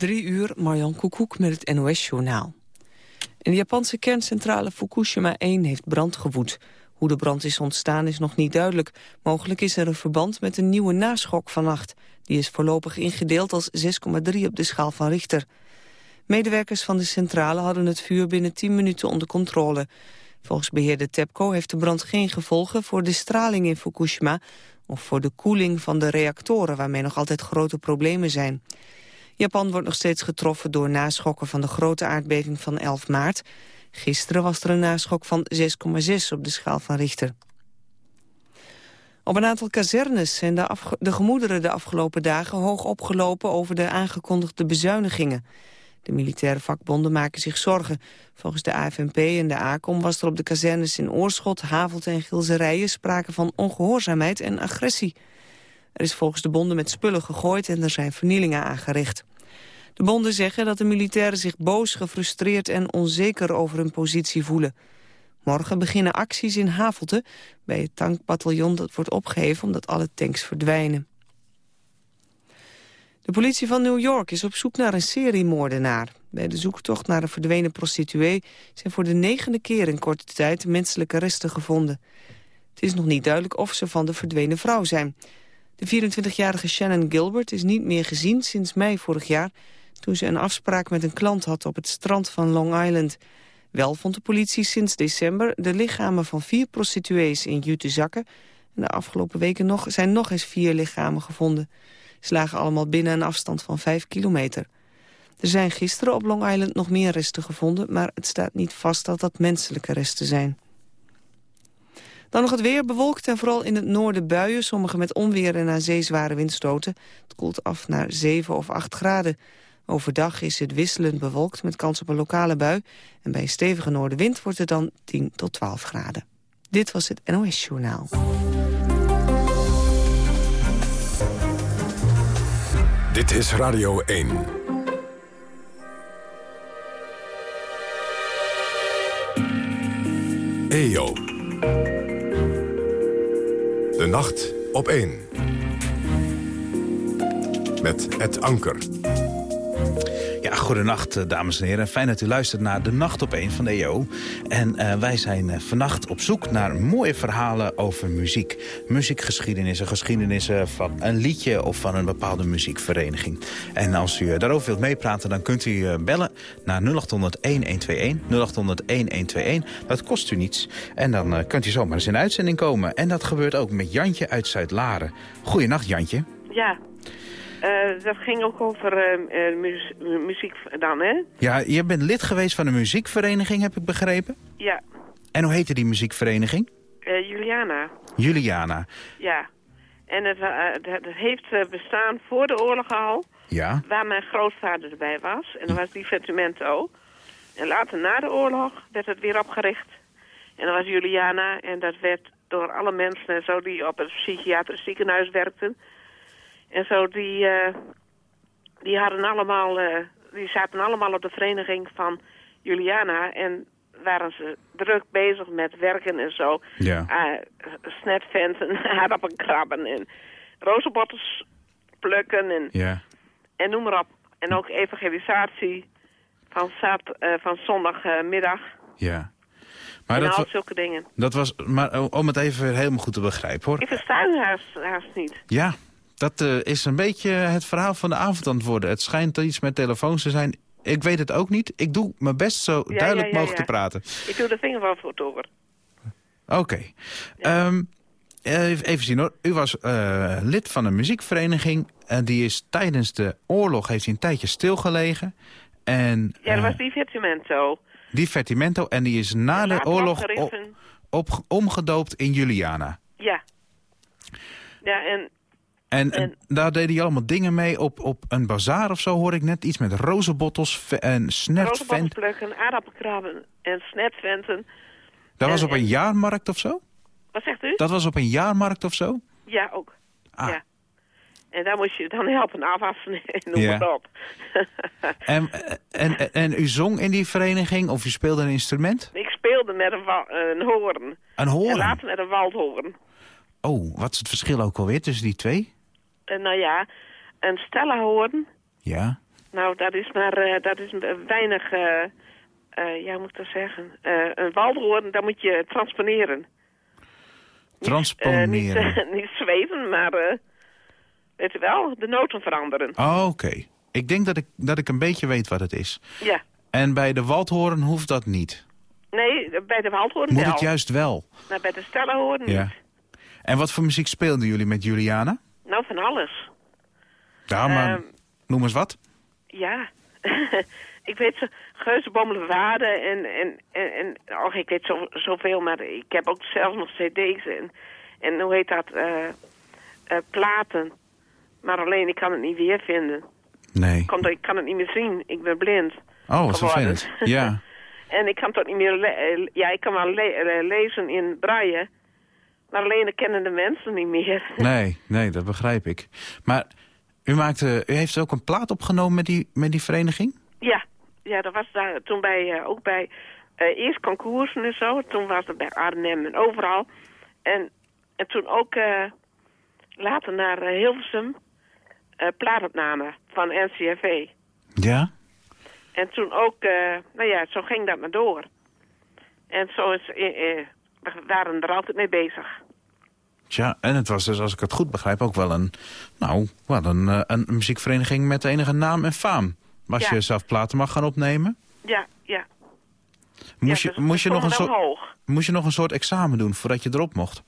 Drie uur, Marjan Koekoek met het NOS-journaal. In de Japanse kerncentrale Fukushima 1 heeft brand gewoed. Hoe de brand is ontstaan is nog niet duidelijk. Mogelijk is er een verband met een nieuwe naschok vannacht. Die is voorlopig ingedeeld als 6,3 op de schaal van Richter. Medewerkers van de centrale hadden het vuur binnen 10 minuten onder controle. Volgens beheerder TEPCO heeft de brand geen gevolgen voor de straling in Fukushima... of voor de koeling van de reactoren, waarmee nog altijd grote problemen zijn. Japan wordt nog steeds getroffen door naschokken van de grote aardbeving van 11 maart. Gisteren was er een naschok van 6,6 op de schaal van Richter. Op een aantal kazernes zijn de, de gemoederen de afgelopen dagen hoog opgelopen over de aangekondigde bezuinigingen. De militaire vakbonden maken zich zorgen. Volgens de AFNP en de ACOM was er op de kazernes in Oorschot, Havelte en Gilserijen sprake van ongehoorzaamheid en agressie. Er is volgens de bonden met spullen gegooid en er zijn vernielingen aangericht. De bonden zeggen dat de militairen zich boos, gefrustreerd en onzeker over hun positie voelen. Morgen beginnen acties in Havelte bij het tankbataljon dat wordt opgeheven omdat alle tanks verdwijnen. De politie van New York is op zoek naar een seriemoordenaar. Bij de zoektocht naar een verdwenen prostituee zijn voor de negende keer in korte tijd menselijke resten gevonden. Het is nog niet duidelijk of ze van de verdwenen vrouw zijn. De 24-jarige Shannon Gilbert is niet meer gezien sinds mei vorig jaar... toen ze een afspraak met een klant had op het strand van Long Island. Wel vond de politie sinds december de lichamen van vier prostituees in jute zakken... en de afgelopen weken nog, zijn nog eens vier lichamen gevonden. Ze lagen allemaal binnen een afstand van vijf kilometer. Er zijn gisteren op Long Island nog meer resten gevonden... maar het staat niet vast dat dat menselijke resten zijn. Dan nog het weer bewolkt en vooral in het noorden buien. Sommige met onweer en aan zee zware windstoten. Het koelt af naar 7 of 8 graden. Overdag is het wisselend bewolkt met kans op een lokale bui. En bij stevige noordenwind wordt het dan 10 tot 12 graden. Dit was het NOS Journaal. Dit is Radio 1. EO. De nacht op 1. Met het anker. Ja, goedenacht, eh, dames en heren. Fijn dat u luistert naar De Nacht op 1 van de EO. En uh, wij zijn uh, vannacht op zoek naar mooie verhalen over muziek. Muziekgeschiedenissen, geschiedenissen van een liedje of van een bepaalde muziekvereniging. En als u daarover wilt meepraten, dan kunt u bellen naar 0800-1121. 0800-1121. Dat kost u niets. En dan kunt u zomaar eens in uitzending komen. En dat gebeurt ook met Jantje uit Zuid-Laren. Goedenacht, Jantje. Ja, uh, dat ging ook over uh, muziek dan, hè? Ja, je bent lid geweest van een muziekvereniging, heb ik begrepen? Ja. En hoe heette die muziekvereniging? Uh, Juliana. Juliana. Ja. En het, het heeft bestaan voor de oorlog al. Ja. Waar mijn grootvader erbij was. En dat was Divertimento. En later na de oorlog werd het weer opgericht. En dat was Juliana. En dat werd door alle mensen en zo die op het psychiatrisch ziekenhuis werkten en zo, die, uh, die, hadden allemaal, uh, die zaten allemaal op de vereniging van Juliana. En waren ze druk bezig met werken en zo. Ja. Uh, snetventen, aardappelkrabben en rozenbottels plukken en, ja. en noem maar op. En ook evangelisatie van, zat, van zondagmiddag. Ja. Maar en dat al zulke dingen. Dat was, maar om het even helemaal goed te begrijpen hoor. Ik versta u haast, haast niet. Ja, dat uh, is een beetje het verhaal van de avond aan het worden. Het schijnt iets met telefoons te zijn. Ik weet het ook niet. Ik doe mijn best zo ja, duidelijk ja, ja, mogelijk te praten. Ik doe de vinger wel voor over. Oké. Okay. Um, even zien hoor. U was uh, lid van een muziekvereniging. En die is tijdens de oorlog heeft hij een tijdje stilgelegen. En, ja, dat was Divertimento. Divertimento. En die is na de oorlog op, op, omgedoopt in Juliana. Ja. Ja, en en, en, daar deden die allemaal dingen mee op, op een bazaar of zo, hoor ik net. Iets met rozenbottels en snetventen. plukken, aardappelkrabben en snetventen. Dat was op een jaarmarkt of zo? Wat zegt u? Dat was op een jaarmarkt of zo? Ja, ook. Ah. Ja. En daar moest je dan helpen afwassen en noem ja. maar op. en, en, en u zong in die vereniging of u speelde een instrument? Ik speelde met een, een hoorn. Een hoorn? En later met een waldhoorn. Oh, wat is het verschil ook alweer tussen die twee? Uh, nou ja, een stellenhoorn. Ja. Nou, dat is maar eh, dat is weinig, eh, ja, hoe moet ik dat zeggen? Een waldhoorn, daar moet je transponeren. Transponeren. Niet, niet, niet zweven, maar weet je wel, de noten veranderen. Oh, Oké. Ik denk dat ik, dat ik een beetje weet wat het is. Ja. En bij de waldhoren hoeft dat niet. Nee, bij de waldhoorn Moet wel. het juist wel. Maar bij de stellenhoorn niet. Ja. En wat voor muziek speelden jullie met Juliana? Nou, van alles. Ja, maar Ehm, noem eens wat. Ja. ik weet zo, geuzenbommelen waarden en, en, en, en och, ik weet zo, zoveel, maar ik heb ook zelf nog cd's en, en hoe heet dat, eh, eh, platen. Maar alleen, ik kan het niet weer vinden. Nee. Komt, ik kan het niet meer zien, ik ben blind. Oh, wat vervelend. Ja. En ik kan het ook niet meer, eh, ja, ik kan wel le- lezen in braille, maar alleen de kennende mensen niet meer. Nee, nee, dat begrijp ik. Maar u, maakte, u heeft ook een plaat opgenomen met die, met die vereniging? Ja, ja, dat was daar toen bij, eh, ook bij eh, eerst concoursen en zo. Toen was het bij Arnhem en overal. En, en toen ook eh, later naar Hilversum plaatopname van NCRV. Ja? En toen ook, eh, nou ja, zo ging dat maar door. En zo is, we waren er altijd mee bezig. Tja, en het was dus, als ik het goed begrijp, ook wel een, nou, wel een, eh, een muziekvereniging met enige naam en faam. Als Ja. je zelf platen mag gaan opnemen, Ja, ja. moest, ja, je, dus moest, je nog een soort, hoog. moest je nog een soort examen doen voordat je erop mocht?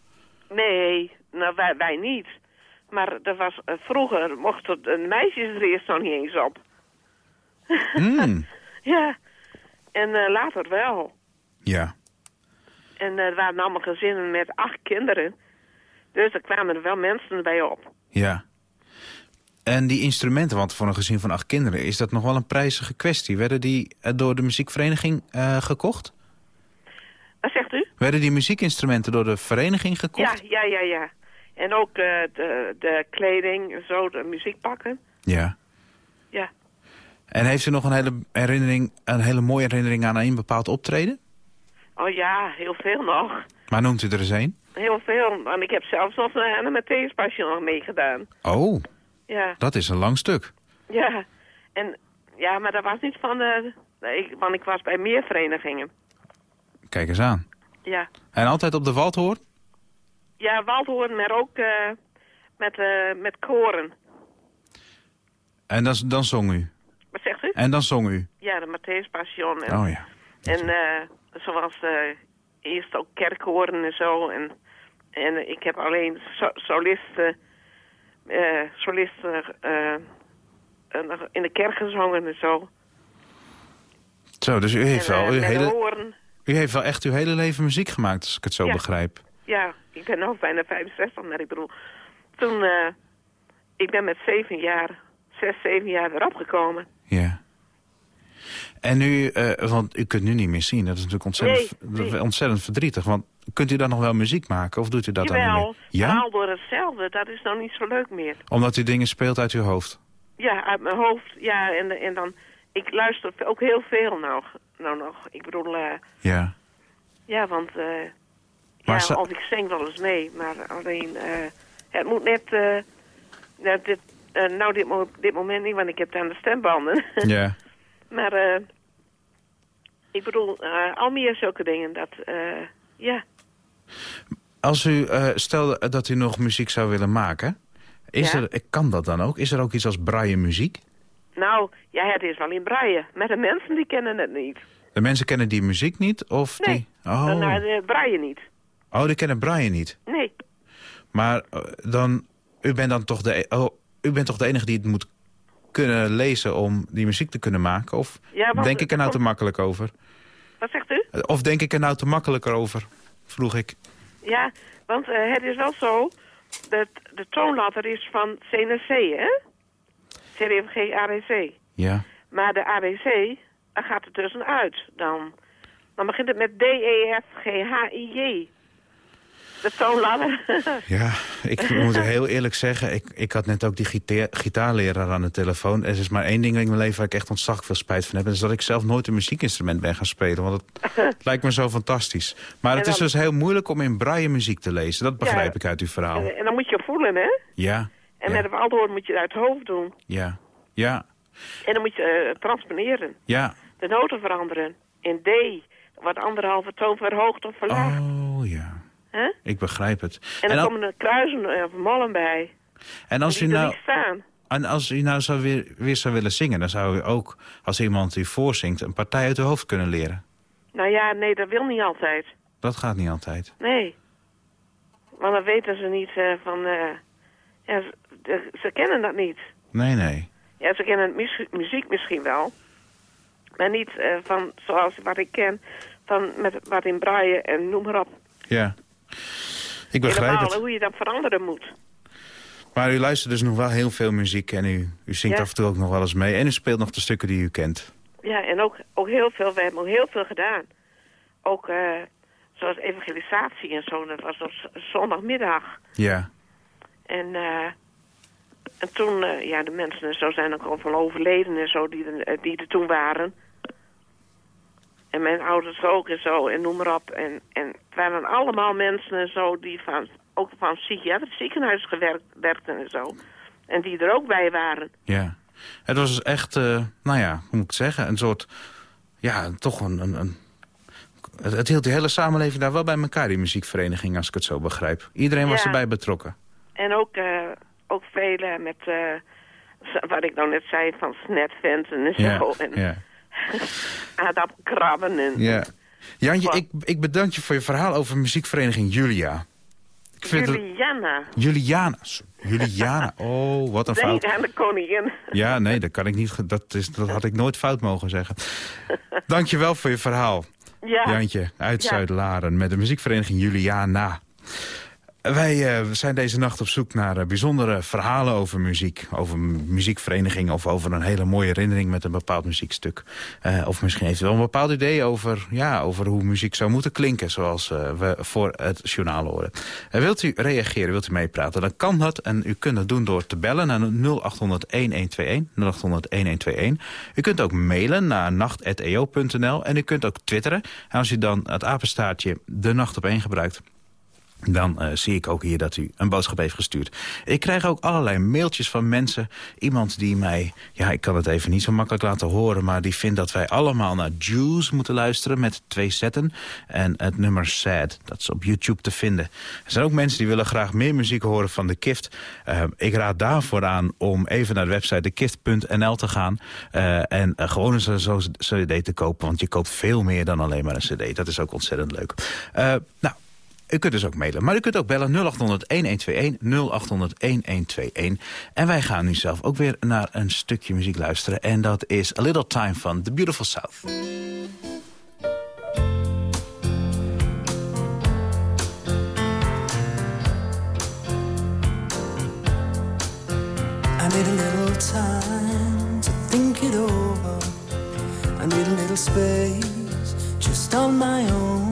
Nee, nou wij, wij niet. Maar er was, eh, vroeger mochten de meisjes er eerst nog niet eens op. Hmm, Ja, en eh, later wel. ja. En eh, er waren allemaal gezinnen met acht kinderen. Dus er kwamen er wel mensen bij op. Ja. En die instrumenten, want voor een gezin van acht kinderen... is dat nog wel een prijzige kwestie. Werden die eh, door de muziekvereniging eh, gekocht? Wat zegt u? Werden die muziekinstrumenten door de vereniging gekocht? Ja, ja, ja, ja. En ook de, de kleding en zo, de muziekpakken. Ja. Ja. En heeft u nog een hele, herinnering, een hele mooie herinnering aan een bepaald optreden? Oh ja, heel veel nog. Maar noemt u er eens een? Heel veel. Want ik heb zelfs nog eh, aan de Matthäus Passion meegedaan. Oh, Ja, dat is een lang stuk. ja. En ja, maar dat was niet van de... Ik, want ik was bij meer verenigingen. Kijk eens aan. Ja. En altijd op de Waldhoorn? Ja, Waldhoorn, maar ook eh, met, eh, met koren. En dan, dan zong u? Wat zegt u? En dan zong u? Ja, de Matthäus Passion. En, Oh ja. en eh, zoals eh, eerst ook kerkkoren en zo. En, en ik heb alleen so solisten, solisten eh, eh, in de kerk gezongen en zo. Zo, dus u heeft, en, wel, uw hele, u heeft wel echt uw hele leven muziek gemaakt, als ik het zo Ja. begrijp. Ja, ik ben nu bijna 65, maar ik bedoel... Toen, eh, ik ben met zeven jaar, zes, zeven jaar erop gekomen. Ja. En nu, eh, want u kunt nu niet meer zien, dat is natuurlijk ontzettend, Nee, nee. ontzettend verdrietig. Want kunt u dan nog wel muziek maken of doet u dat dan niet meer? Ja? verhaal door hetzelfde, dat is nou niet zo leuk meer. Omdat u dingen speelt uit uw hoofd? Ja, uit mijn hoofd, ja, en, en dan... Ik luister ook heel veel nou, nou nog. Ik bedoel, eh, Ja. ja, want... eh Maar ja, of ik zing wel eens mee, maar alleen... eh, het moet net... eh, ja, dit, nou, dit, mo dit moment niet, want ik heb aan de stembanden. Ja. maar eh, ik bedoel, eh, al meer zulke dingen, dat... eh, ja, Als u, eh stel dat u nog muziek zou willen maken, is Ja. er, kan dat dan ook? Is er ook iets als braille muziek? nou, ja, het is wel in braille. Maar de mensen die kennen het niet. De mensen kennen die muziek niet? Of Nee, die... Oh. Dan naar de braille niet. oh, die kennen braille niet. Nee, Maar dan, u bent dan toch de, e- oh, u bent toch de enige die het moet kunnen lezen om die muziek te kunnen maken? Of Ja, denk ik er nou te makkelijk over? wat zegt u? Of denk ik er nou te makkelijker over? Vroeg ik. Ja, want eh, het is wel zo dat de toonladder is van CNC, hè? CDFG ADC. Ja. Maar de ABC, daar gaat er tussenuit. Dan, dan begint het met D, E, F, G, H, I, J. De toonladder. Ja, ik moet heel eerlijk zeggen, ik, ik had net ook die gitaar, gitaarleraar aan de telefoon. Er is maar één ding in mijn leven waar ik echt ontzaglijk veel spijt van heb. En dat is dat ik zelf nooit een muziekinstrument ben gaan spelen. Want het, lijkt me zo fantastisch. Maar het is dus heel moeilijk om in braille muziek te lezen. Dat begrijp Ja. ik uit uw verhaal. en, en dan moet je voelen, hè? Ja, En ja, met een Waldhoorn moet je het uit het hoofd doen. ja, ja. En dan moet je eh, transponeren. Ja. De noten veranderen. In D wordt anderhalve toon verhoogd of verlaagd. Oh, ja. Ik begrijp het. En dan al- komen er kruisen eh, of mollen bij. en als u die er nou... staan. En als u nou zou weer, weer zou willen zingen... dan zou u ook, als iemand u voorzingt... een partij uit uw hoofd kunnen leren. Nou ja, nee, dat wil niet altijd. Dat gaat niet altijd. Nee. Want dan weten ze niet eh, van... eh, ja, ze, kennen dat niet. Nee, nee. Ja, ze kennen mu- muziek misschien wel. Maar niet van zoals wat ik ken. Van met wat in braaien en noem maar op. Ja. Ik begrijp Helemaal het. hoe je dat veranderen moet. Maar u luistert dus nog wel heel veel muziek... en u, u zingt Ja. af en toe ook nog wel eens mee. En u speelt nog de stukken die u kent. Ja, en ook, ook heel veel, we hebben ook heel veel gedaan. Ook eh, zoals evangelisatie en zo, dat was op zondagmiddag. Ja. En, eh, en toen, eh, ja, de mensen en zo zijn ook al overleden en zo, die er, die er toen waren. En mijn ouders ook en zo, en noem maar op. En, en het waren allemaal mensen en zo die van, ook van psychiatrisch ziekenhuis gewerkt werkten en zo. En die er ook bij waren. Ja. Het was dus echt, eh, nou ja, hoe moet ik zeggen... een soort, ja, toch een... een, een het, het hield die hele samenleving daar wel bij elkaar, die muziekvereniging... als ik het zo begrijp. Iedereen was Ja. erbij betrokken. En ook, eh ook vele met, eh, wat ik nou net zei, van snetventen en Ja, zo. En ja. aardappelkrabben en... ja. Jantje, ik, ik bedank je voor je verhaal over muziekvereniging Julia. Ik vind het... Juliana. Juliana. Oh, wat een Nee, fout. aan de koningin. Ja, nee, dat kan ik niet. Dat, is, dat had ik nooit fout mogen zeggen. Dank je wel voor je verhaal. Ja. Jantje uit Ja. Zuid-Laren met de muziekvereniging Juliana. Wij eh, zijn deze nacht op zoek naar eh, bijzondere verhalen over muziek. Over muziekvereniging of over een hele mooie herinnering met een bepaald muziekstuk. Eh, of misschien heeft u wel een bepaald idee over, ja, over hoe muziek zou moeten klinken... zoals we voor het journaal horen. Wilt u reageren, wilt u meepraten, dan kan dat. En u kunt dat doen door te bellen naar 0800-1121. 0800-1121. U kunt ook mailen naar nacht.eo.nl. En u kunt ook twitteren. En als u dan het apenstaartje de nacht op één gebruikt dan eh, zie ik ook hier dat u een boodschap heeft gestuurd. Ik krijg ook allerlei mailtjes van mensen. Iemand die mij, ja, ik kan het even niet zo makkelijk laten horen... maar die vindt dat wij allemaal naar Juice moeten luisteren met twee zetten. En het nummer Sad, dat is op YouTube te vinden. Er zijn ook mensen die willen graag meer muziek horen van de Kift. Eh, ik raad daarvoor aan om even naar de website dekift.nl te gaan... eh, en gewoon zo'n cd te kopen, want je koopt veel meer dan alleen maar een cd. Dat is ook ontzettend leuk. Nou, u kunt dus ook mailen. Maar u kunt ook bellen 0800-1121, 0800-1121. En wij gaan nu zelf ook weer naar een stukje muziek luisteren. En dat is A Little Time van The Beautiful South. I need a little time to think it over. I need a little space just on my own.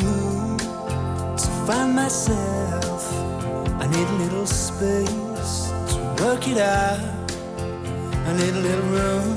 find myself. I need a little space to work it out. I need a little room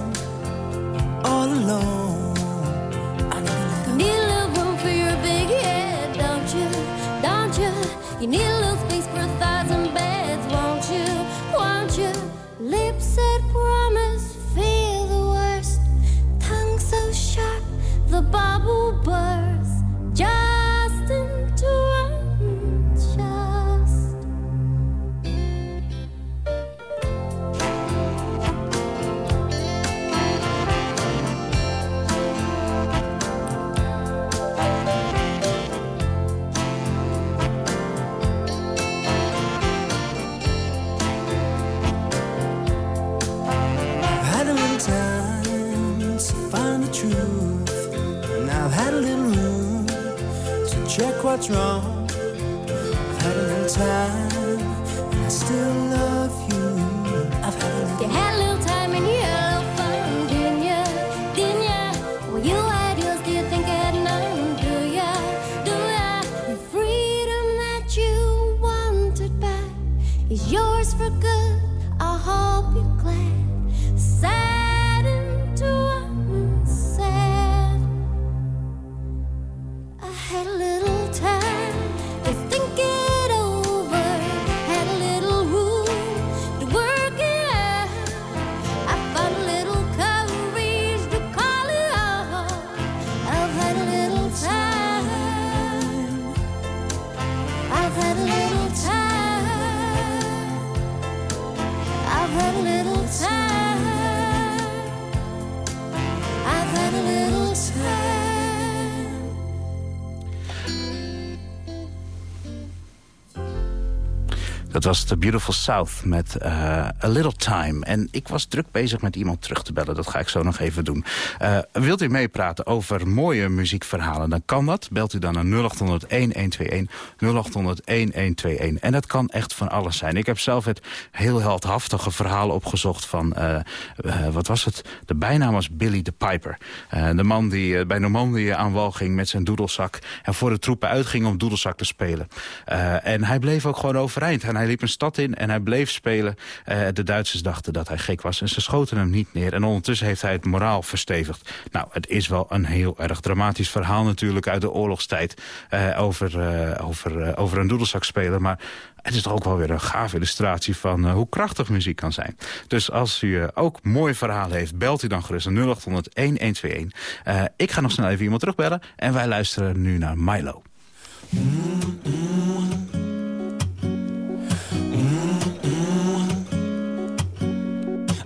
was The Beautiful South met uh, A Little Time. En ik was druk bezig met iemand terug te bellen. Dat ga ik zo nog even doen. Uh, wilt u meepraten over mooie muziekverhalen? Dan kan dat. Belt u dan naar 0800-1121, 0800-1121. En dat kan echt van alles zijn. Ik heb zelf het heel heldhaftige verhaal opgezocht van... Uh, wat was het? De bijnaam was Billy the Piper. de man die bij Normandië aan wal ging met zijn doedelzak... en voor de troepen uitging om doedelzak te spelen. en hij bleef ook gewoon overeind. En hij liep een stad in en hij bleef spelen. Uh, de Duitsers dachten dat hij gek was en ze schoten hem niet neer. En ondertussen heeft hij het moraal verstevigd. Nou, het is wel een heel erg dramatisch verhaal natuurlijk uit de oorlogstijd. Uh, over, uh, over, over een doedelzak spelen. Maar het is toch ook wel weer een gaaf illustratie van hoe krachtig muziek kan zijn. Dus als u ook mooi verhaal heeft, belt u dan gerust naar 0800-1121. ik ga nog snel even iemand terugbellen en wij luisteren nu naar Milo. Mm -hmm.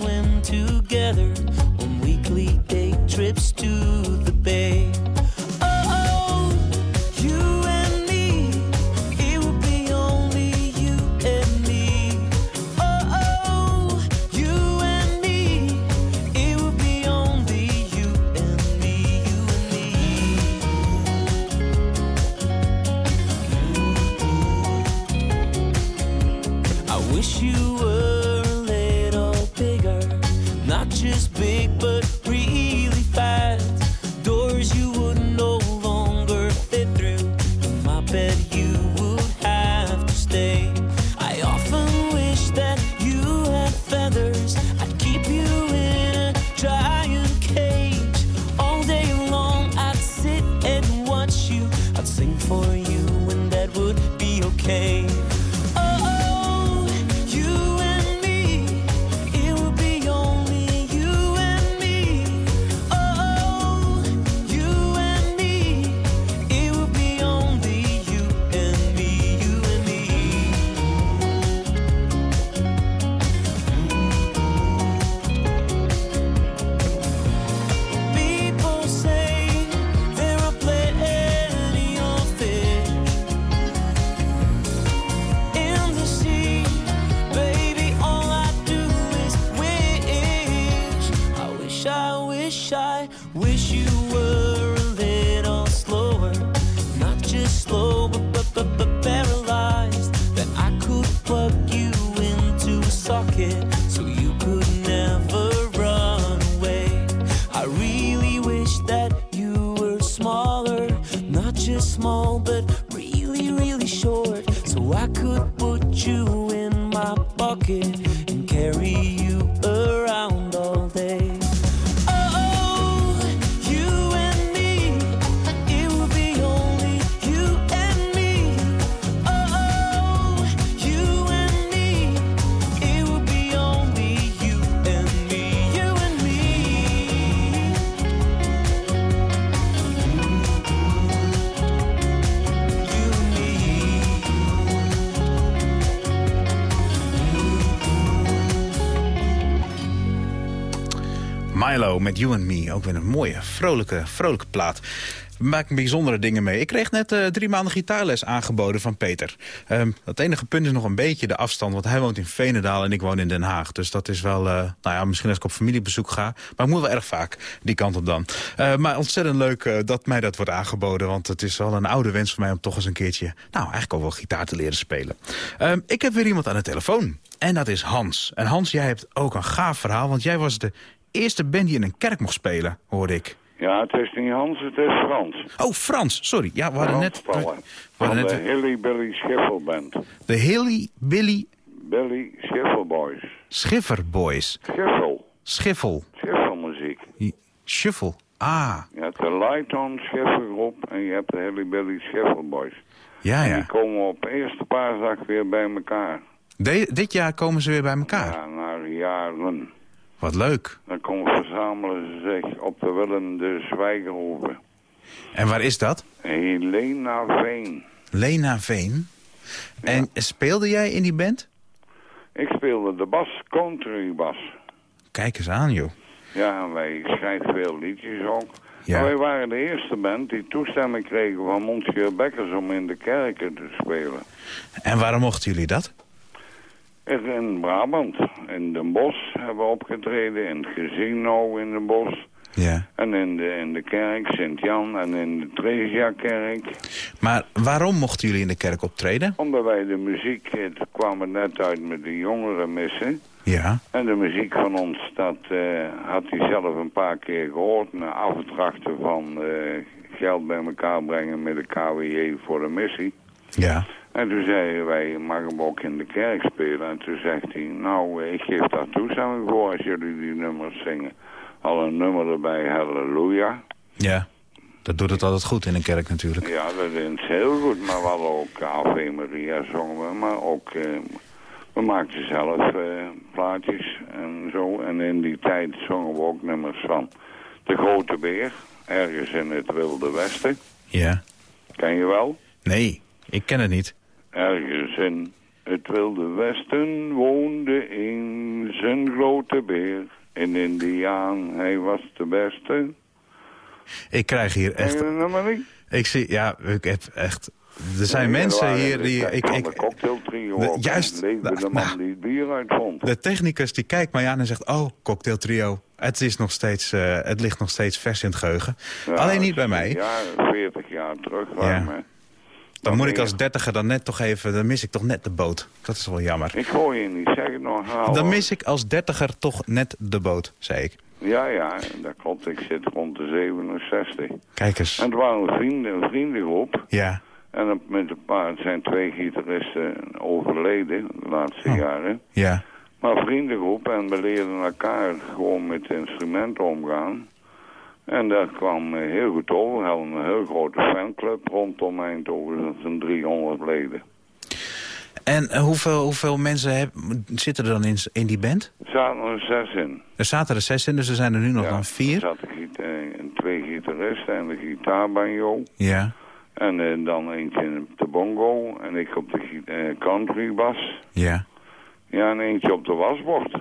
swim together on weekly day trips to met You and Me. Ook weer een mooie, vrolijke, vrolijke plaat. We maken bijzondere dingen mee. Ik kreeg net uh, drie maanden gitaarles aangeboden van Peter. Het enige punt is nog een beetje de afstand. Want hij woont in Venendaal en ik woon in Den Haag. Dus dat is wel, uh, nou ja, misschien als ik op familiebezoek ga. Maar ik moet wel erg vaak die kant op dan. Uh, maar ontzettend leuk dat mij dat wordt aangeboden. Want het is wel een oude wens voor mij om toch eens een keertje... nou, eigenlijk ook wel gitaar te leren spelen. Um, ik heb weer iemand aan de telefoon. En dat is Hans. En Hans, jij hebt ook een gaaf verhaal. Want jij was de eerste band die in een kerk mocht spelen, hoorde ik. Ja, het is niet Hans, het is Frans. Oh, Frans, sorry. Ja, we hadden net... We hadden net... de Hilly Billy Schiffel Band. De Hilly Billy... Billy Schiffel Boys. Schiffer Boys. Schiffel. Schiffel. Schiffelmuziek. Shuffle. Ah. Ja, hebt de Lighton Scheffelgroep en je hebt de Hilly Billy Scheffelboys. Ja, Die ja. komen op eerste paasdag weer bij elkaar. De- dit jaar komen ze weer bij elkaar. Ja, na jaren. Wat leuk. Dan komen verzamelen ze zich op de Willem de Zwijgerhoeve. En waar is dat? Helena Veen. Lena Veen. En speelde jij in die band? Ik speelde de bas, country bas. Kijk eens aan, joh. Ja, wij schrijven veel liedjes ook. Ja. Wij waren de eerste band die toestemming kregen van Monsieur Bekkers om in de kerken te spelen. En waarom mochten jullie dat? In Brabant, in Den Bosch hebben we opgetreden, in het casino in Den Bosch. Ja. En in de, in de kerk, Sint-Jan en in de Tresia-kerk. Maar waarom mochten jullie in de kerk optreden? Omdat wij de muziek, het kwam er net uit met de jongeren missen. Ja. En de muziek van ons, dat eh, had hij zelf een paar keer gehoord. Na afdrachten van eh, geld bij elkaar brengen met de KWJ voor de missie. Ja. En toen zeiden wij, mag hem ook in de kerk spelen. En toen zegt hij, nou, ik geef daar toestemming voor als jullie die nummers zingen. Al een nummer erbij, Halleluja. Ja. Dat doet het altijd goed in een kerk natuurlijk. Ja, dat is heel goed. Maar we hadden ook Ave Maria zongen we. Maar ook, eh, we maakten zelf eh, plaatjes en zo. En in die tijd zongen we ook nummers van De Grote Beer. Ergens in het Wilde Westen. Ja. Ken je wel? Nee, ik ken het niet. Ergens in het Wilde Westen woonde een zijn grote beer. Een indiaan, hij was de beste. Ik krijg hier echt... Ik zie... Ja, ik heb echt... Er zijn Nee, mensen hier die... Ik, ik, de cocktailtrio de- juist. Leefde de man nou. die het bier uitvond. de technicus die kijkt mij aan en zegt... Oh, cocktail trio. Het, is nog steeds, eh, het ligt nog steeds vers in het geheugen. Ja, Alleen niet bij mij. Ja, 40 jaar terug. waren we. Dan moet ik als dertiger dan net toch even... Dan mis ik toch net de boot. Dat is wel jammer. Ik hoor je niet zeggen nog. Nou, Dan mis ik als dertiger toch net de boot, zei ik. Ja, ja, dat klopt. Ik zit rond de 67. Kijk eens. En het waren vrienden, een vriendengroep. Ja. En met een paar zijn twee gitaristen overleden de laatste Oh. jaren. Ja. Maar vriendengroep en we leerden elkaar gewoon met instrumenten omgaan. En dat kwam heel goed over. We hadden een heel grote fanclub rondom Eindhoven. Dat zijn 300 leden. En eh, hoeveel, hoeveel mensen heb- zitten er dan in, in die band? Er zaten er zes in. Er zaten er zes in, dus er zijn er nu nog dan Er vier. zaten gita- eh, twee gitaristen en de gitaarbanjo. Ja. En eh, dan eentje op de bongo. En ik op de eh, country bas. Ja. Ja, en eentje op de wasbord.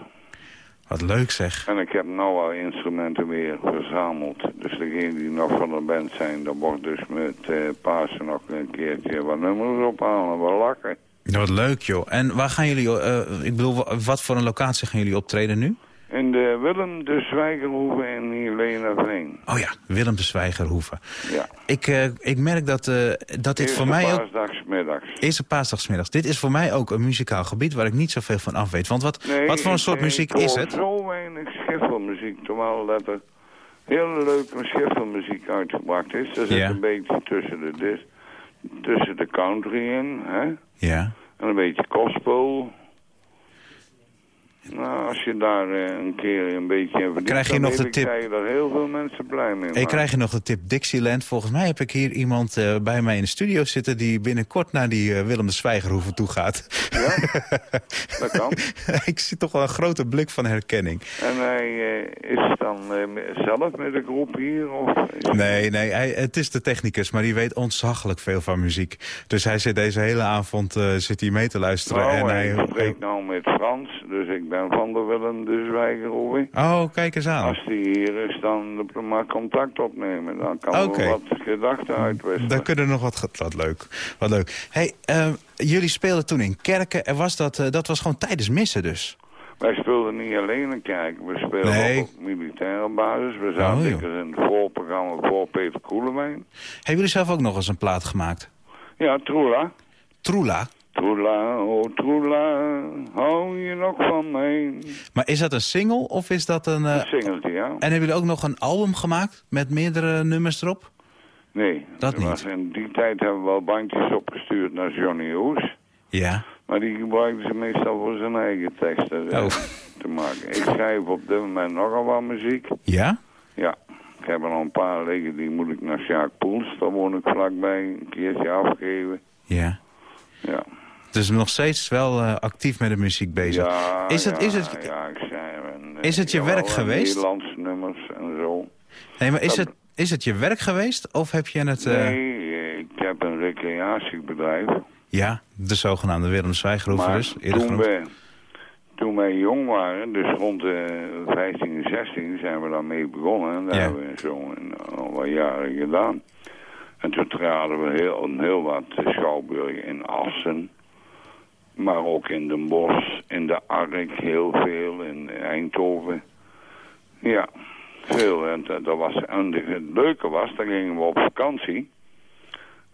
Wat leuk zeg. En ik heb nu al instrumenten weer verzameld. Dus degenen die nog van de band zijn, dan wordt dus met eh Pasen nog een keertje wat nummers ophalen. We lachen. Wat leuk joh. En waar gaan jullie, eh, ik bedoel, wa- wat voor een locatie gaan jullie optreden nu? In de Willem de Zwijgerhoeve in Helena Veen. Oh ja, Willem de Zwijgerhoeve. Ja. Ik, eh, ik merk dat, eh, dat dit Eerste voor mij ook... paasdagsmiddags. Eerste paasdagsmiddags. Dit is voor mij ook een muzikaal gebied waar ik niet zoveel van af weet. Want wat, Nee, wat voor een soort muziek is het? zo weinig schiffelmuziek, terwijl dat er hele leuke schiffelmuziek uitgebracht is. Er zit Ja. een beetje tussen de, tussen de country in, hè? Ja. En een beetje gospel. Nou, als je daar eh, een keer een beetje in verdiept, Krijg je nog de tip? krijg je daar heel veel mensen blij mee. Ik krijg je nog de tip Dixieland. Volgens mij heb ik hier iemand eh, bij mij in de studio zitten... die binnenkort naar die eh, Willem de Zwijgerhoeve toe gaat. Ja, dat kan. ik zie toch wel een grote blik van herkenning. En hij is dan zelf met de groep hier? Of Nee, nee, hij, het is de technicus, maar die weet ontzaglijk veel van muziek. Dus hij zit deze hele avond zit hij mee te luisteren. Nou, en hij hij, spreekt nou met Frans, dus ik ben van de Willem de Zwijgerhoeve. Oh, kijk eens aan. Als die hier is, dan maar contact opnemen. Dan kan Oké. we wat gedachten uitwisselen. Daar kunnen nog wat... Wat leuk, wat leuk. Hey, eh, jullie speelden toen in kerken. En was dat, eh, dat was gewoon tijdens missen dus? Wij speelden niet alleen in kerk, we speelden Nee. ook op militaire basis. We zaten Oh, in het voorprogramma voor Peter Koelewijn. Hebben jullie zelf ook nog eens een plaat gemaakt? Ja, Troela. Troela. Troela, oh Troela, hou je nog van mij? Maar is dat een single of is dat een... eh, Een singeltje, ja. En hebben jullie ook nog een album gemaakt met meerdere nummers erop? Nee, Dat was niet. in die tijd hebben we wel bandjes opgestuurd naar Johnny Hoes. Ja. Maar die gebruikten ze meestal voor zijn eigen teksten eh, Oh. te maken. Ik schrijf op dit moment nogal wat muziek. Ja? Ja, ik heb er nog een paar liggen, die moet ik naar Sjaak Poels. Daar woon ik vlakbij, een keertje afgeven. Ja. Ja. Dus nog steeds wel eh, actief met de muziek bezig. Ja, is, het, ja, is, het, ja, ik zei, en, eh, is het je werk geweest? Nederlandse nummers en zo. nee, maar is dat- het, is het je werk geweest? Of heb je het... eh, Nee, ik heb een recreatiebedrijf. Ja, de zogenaamde Willem dus. Eerder toen, we, toen wij jong waren, dus rond de 15 en 16, zijn we daarmee begonnen. En Ja. hebben we zo al wat jaren gedaan. En toen traden we heel, heel wat schouwburgen in Assen. Maar ook in Den Bosch, in de Ark heel veel, in Eindhoven. Ja, veel. En dat was, en het leuke was, dan gingen we op vakantie.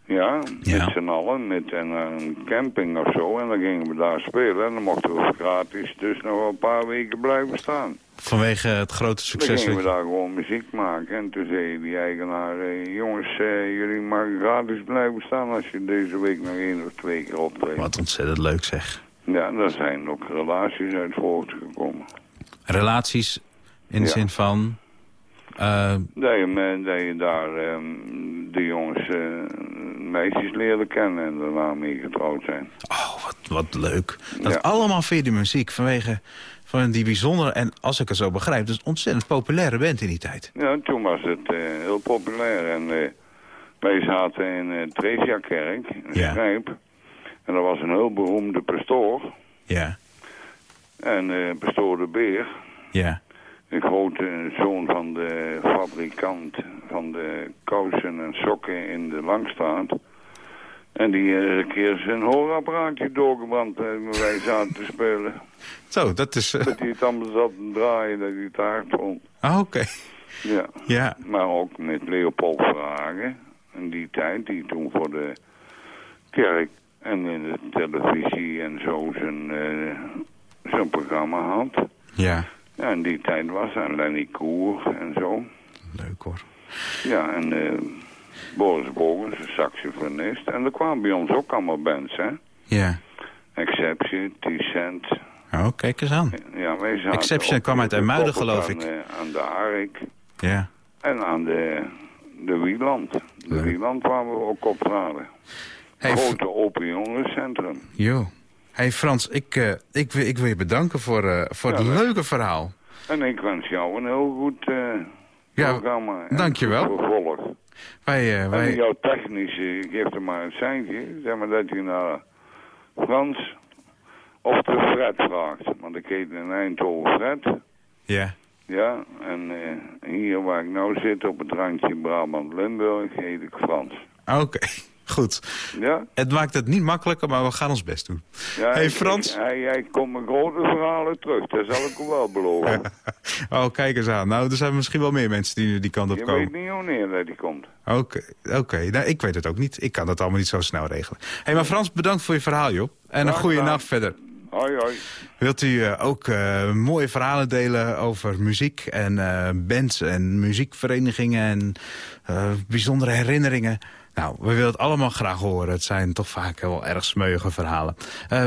Ja, Ja. met z'n allen, met een, een camping of zo. En dan gingen we daar spelen en dan mochten we gratis dus nog een paar weken blijven staan. Vanwege het grote Dan succes. gingen we daar gewoon muziek maken. En toen zei die eigenaar, jongens, eh, jullie mogen gratis blijven staan als je deze week nog één of twee keer optreedt. Wat ontzettend leuk zeg. Ja, daar zijn ook relaties uit voortgekomen. Relaties in de Ja. zin van... eh, Dat je, daar ehm, de jongens, eh, meisjes leerde kennen en daarna mee getrouwd zijn. oh, wat, wat leuk. Dat Ja. allemaal via de muziek. Vanwege van die bijzondere... En als ik het zo begrijp, dus ontzettend populaire band in die tijd. Ja, toen was het eh, heel populair. En eh, wij zaten in uh, Tresiakerk, in Ja. En dat was een heel beroemde pastoor. Ja, En eh pastoor de Beer, ja. De grote zoon van de fabrikant van de kousen en sokken in de Langstraat. En die eh, een keer zijn hoorapparaatje doorgebrand eh, waar wij zaten te spelen. Zo, dat is... eh, Dat hij het allemaal zat te draaien, dat hij het hard vond. ah, Oké. Ja. Ja, Maar ook met Leopold Vragen. In die tijd, die toen voor de kerk en in de televisie en zo zijn, eh, zijn programma had. ja. Ja, in die tijd was er Lenny Koer en zo. Leuk hoor. Ja, en eh, Boris Bogens, een saxofonist. En er kwamen bij ons ook allemaal bands, hè. Ja. Exception, T-Cent. Oh, kijk eens aan. Ja, wij zaten Exception kwam uit gekoppeld geloof ik. Aan, eh, aan de Ark. Ja. En aan de, de Wieland. De Leuk. Wieland waar we ook op traden. Hey, Grote open jongerencentrum. Jo. Hey Frans, ik, eh, ik, wil- ik wil je bedanken voor, eh, voor Ja, het leuk. leuke verhaal. En ik wens jou een heel goed eh, Ja, programma. en dankjewel. Vervolg. Wij, En wij, jouw technische, geef er maar een seintje. Zeg maar dat je naar Frans of de Fred vraagt. Want ik heet in Eindhoven Fred. ja. Ja, en hier waar ik nou zit op het randje Brabant-Limburg heet ik Frans. Oké, goed. Ja? Het maakt het niet makkelijker, maar we gaan ons best doen. ja Hey, ik- Frans. ik- hij, hij komt met grote verhalen terug, dat zal ik hem wel beloven. Oh, kijk eens aan. Nou, er zijn misschien wel meer mensen die nu die kant op Je komen. weet niet wanneer dat hij komt. Oké, oké. Nou, ik weet het ook niet. Ik kan dat allemaal niet zo snel regelen. Hey, maar Frans, bedankt voor je verhaal, joh. En een goede nacht verder. Hoi, hoi. Wilt u eh, ook eh, mooie verhalen delen over muziek en eh, bands en muziekverenigingen en bijzondere herinneringen? Nou, we willen het allemaal graag horen. Het zijn toch vaak wel erg smeuïge verhalen. Eh,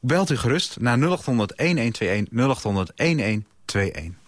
belt u gerust naar 0800 1121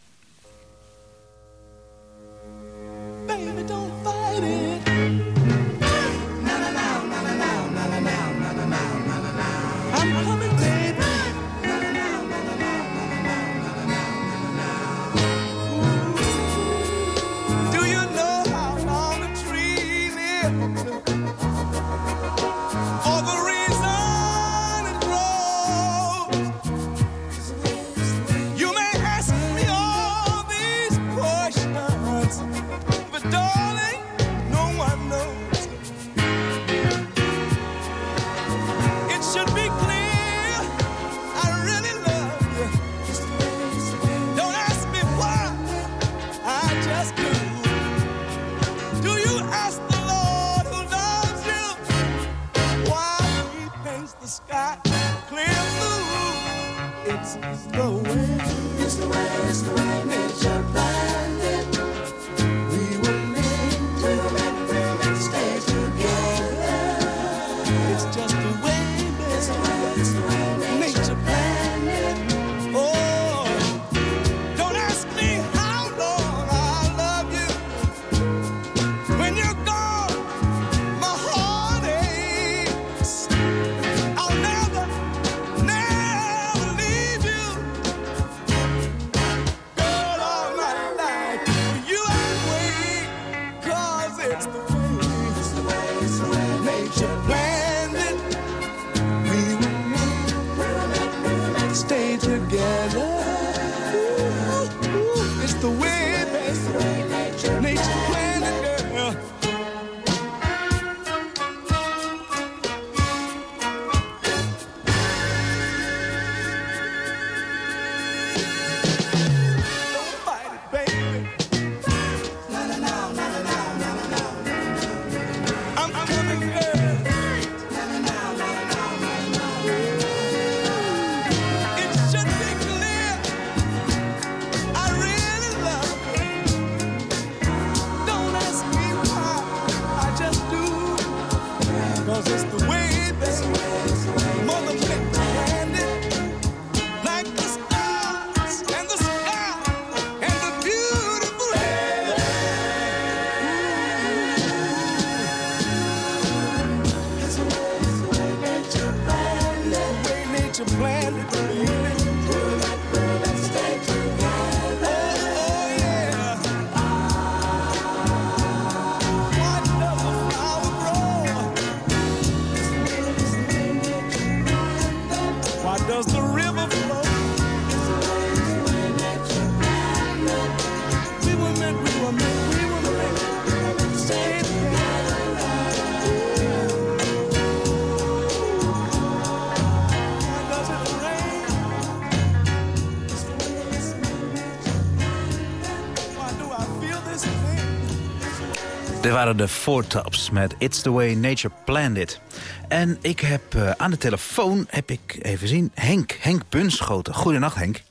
waren de Four Tops met It's the Way Nature Planned It. En ik heb eh, aan de telefoon, heb ik even zien, Henk. Henk Bunschoten. Goedenacht, Henk.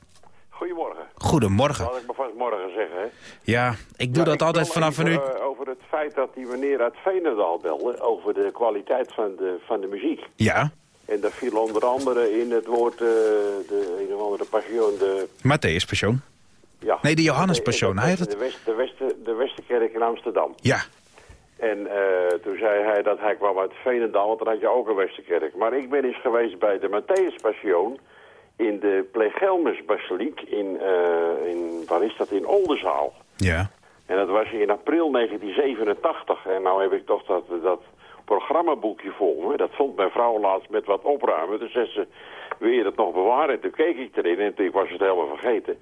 Goedemorgen. Goedemorgen. Laat ik maar vast morgen zeggen. Hè. Ja, ik doe Ja, dat ik altijd vanaf uur. eh, over het feit dat die meneer uit Veenendaal belde... over de kwaliteit van de, van de muziek. Ja, En daar viel onder andere in het woord... eh, de een of andere passion... De, Matthäus Passion. ja, Nee, de Johannes Passion, hij heeft het- de, West, de, West, de Westerkerk in Amsterdam. Ja, En eh, toen zei hij dat hij kwam uit Veenendaal, want dan had je ook een Westerkerk. Maar ik ben eens geweest bij de Matthäus Passion... in de Plegelmus Basiliek in, eh, in... Waar is dat? In Oldenzaal. ja, En dat was in april 1987. En nou heb ik toch dat, dat programmaboekje vol me. Dat vond mijn vrouw laatst met wat opruimen. Toen zei ze, wil je dat nog bewaren? En toen keek ik erin en toen was het helemaal vergeten.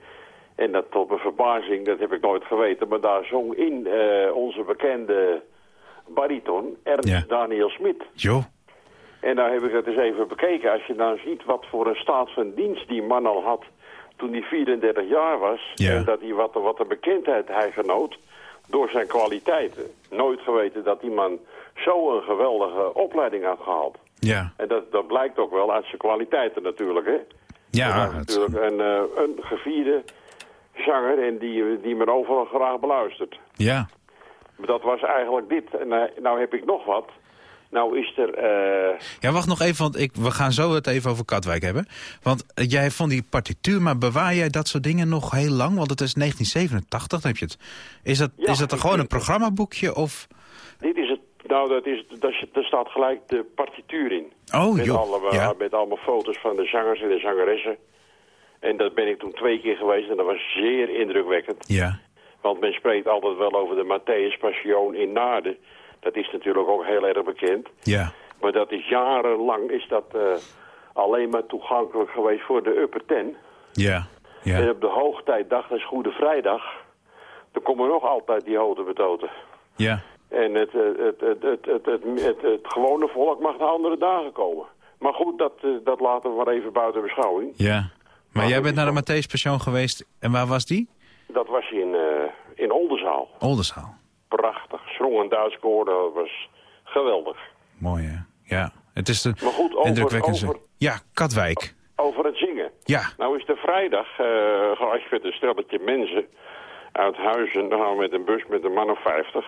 En dat tot mijn verbazing, dat heb ik nooit geweten. Maar daar zong in eh, onze bekende bariton, Ernst Ja. Daniel Smit. joh. En nou heb ik het eens even bekeken. Als je nou ziet wat voor een staat van dienst die man al had toen hij 34 jaar was. Ja. En dat hij wat, wat een bekendheid hij genoot door zijn kwaliteiten. Nooit geweten dat die man zo'n geweldige opleiding had gehaald. Ja, En dat, dat blijkt ook wel uit zijn kwaliteiten natuurlijk, hè. Ja, natuurlijk een, eh, een gevierde zanger en die, die men overal graag beluistert. ja. Maar dat was eigenlijk dit. En eh, nou heb ik nog wat. Nou is er... eh, Ja, wacht nog even, want ik, we gaan zo het even over Katwijk hebben. Want eh, jij vond die partituur, maar bewaar jij dat soort dingen nog heel lang? Want het is 1987, dan heb je het. Is dat, Ja, is dat er gewoon een programmaboekje of... Dit is het. Nou, dat is, dat is, daar staat gelijk de partituur in. Oh, met, joh. alle, Ja. met allemaal foto's van de zangers en de zangeressen. En dat ben ik toen twee keer geweest en dat was zeer indrukwekkend. Ja, Want men spreekt altijd wel over de Matthäus Passion in Naarden. Dat is natuurlijk ook heel erg bekend. ja, Maar dat is jarenlang is dat eh, alleen maar toegankelijk geweest voor de upper ten. ja, En ja, op de hoogtijdag, dat is Goede Vrijdag, dan komen nog altijd die houten betoten. ja. En het, eh, het, het, het, het, het, gewone volk mag de andere dagen komen. Maar goed, dat, eh, dat laten we maar even buiten beschouwing. ja. Maar Maar jij bent naar de Matthäus Passion geweest. En waar was die? Dat was in, eh in Oldenzaal. Oldenzaal. Prachtig. Zong een Duits koor, dat was geweldig. Mooi, hè? Ja. Het is de Maar goed, over- Ja, Katwijk. Over het zingen. Ja, Nou is de vrijdag, eh geluid met een stelletje mensen uit Huizen. Dan gaan we met een bus met een man of 50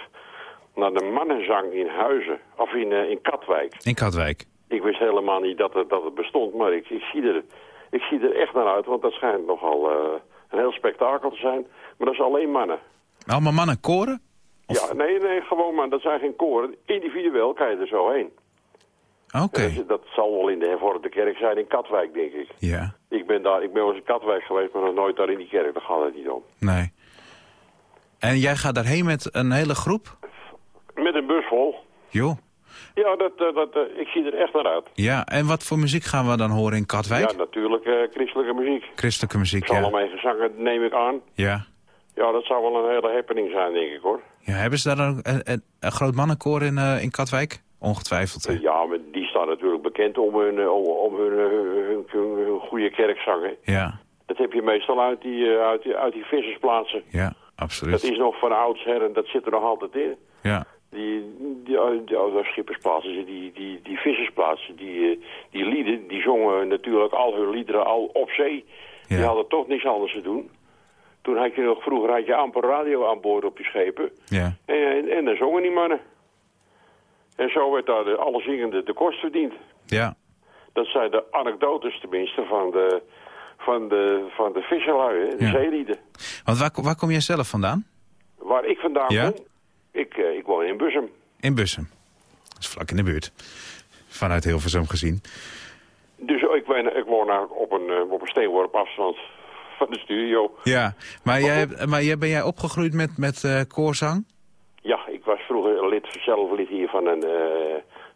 naar de mannenzang in Huizen. Of in, eh, in Katwijk. in Katwijk. Ik wist helemaal niet dat het, dat het bestond, maar ik, ik, zie er, ik zie er echt naar uit. Want dat schijnt nogal eh, een heel spektakel te zijn. Maar dat is alleen mannen. Allemaal mannen koren? Ja, nee, nee, gewoon man. Dat zijn geen koren. Individueel kan je er zo heen. Oké. Dat, dat zal wel in de hervormde kerk zijn in Katwijk, denk ik. Ja, Ik ben, daar, ik ben wel eens in Katwijk geweest, maar nog nooit daar in die kerk. Daar gaat het niet om. nee. En jij gaat daarheen met een hele groep? Met een bus vol. Joh. Ja, dat, eh, dat, eh, ik zie er echt naar uit. Ja, en wat voor muziek gaan we dan horen in Katwijk? Ja, natuurlijk eh, christelijke muziek. Christelijke muziek, ja. al mee gezangen, neem ik aan. Ja. Ja, dat zou wel een hele happening zijn, denk ik, hoor. ja. Hebben ze daar een, een, een groot mannenkoor in, in Katwijk? Ongetwijfeld, hè? Ja, maar die staan natuurlijk bekend om hun, om, om hun, hun, hun- hun goede kerkzangen. Ja, Dat heb je meestal uit die, uit die, uit die vissersplaatsen. ja, Dat absoluut. is nog van oudsher en dat zit er nog altijd in. Ja, Die, die, die, die schippersplaatsen, die, die, die vissersplaatsen, die, eh, die lieden, die zongen natuurlijk al hun liederen al op zee. Die hadden toch niks anders te doen. Toen had je nog, vroeger had je amper radio aan boord op die schepen. ja, En, en, en dan zongen die mannen. En zo werd daar de, alle zingende de kost verdiend. ja. Dat zijn de anekdotes tenminste van de, van de, van de visserlui, de Ja. zeelieden. Want waar, waar kom jij zelf vandaan? Waar ik vandaan Ja? kom, ik, eh, ik woon in Bussum. In Bussum. Dat is vlak in de buurt. Vanuit Hilversum gezien. Dus ik, ben, ik woon eigenlijk op een, eh, op een steenworp afstand van de studio. Ja, maar, jij, maar jij, ben jij opgegroeid met, met eh, koorzang? Ja, ik was vroeger lid, zelf lid hier van, een,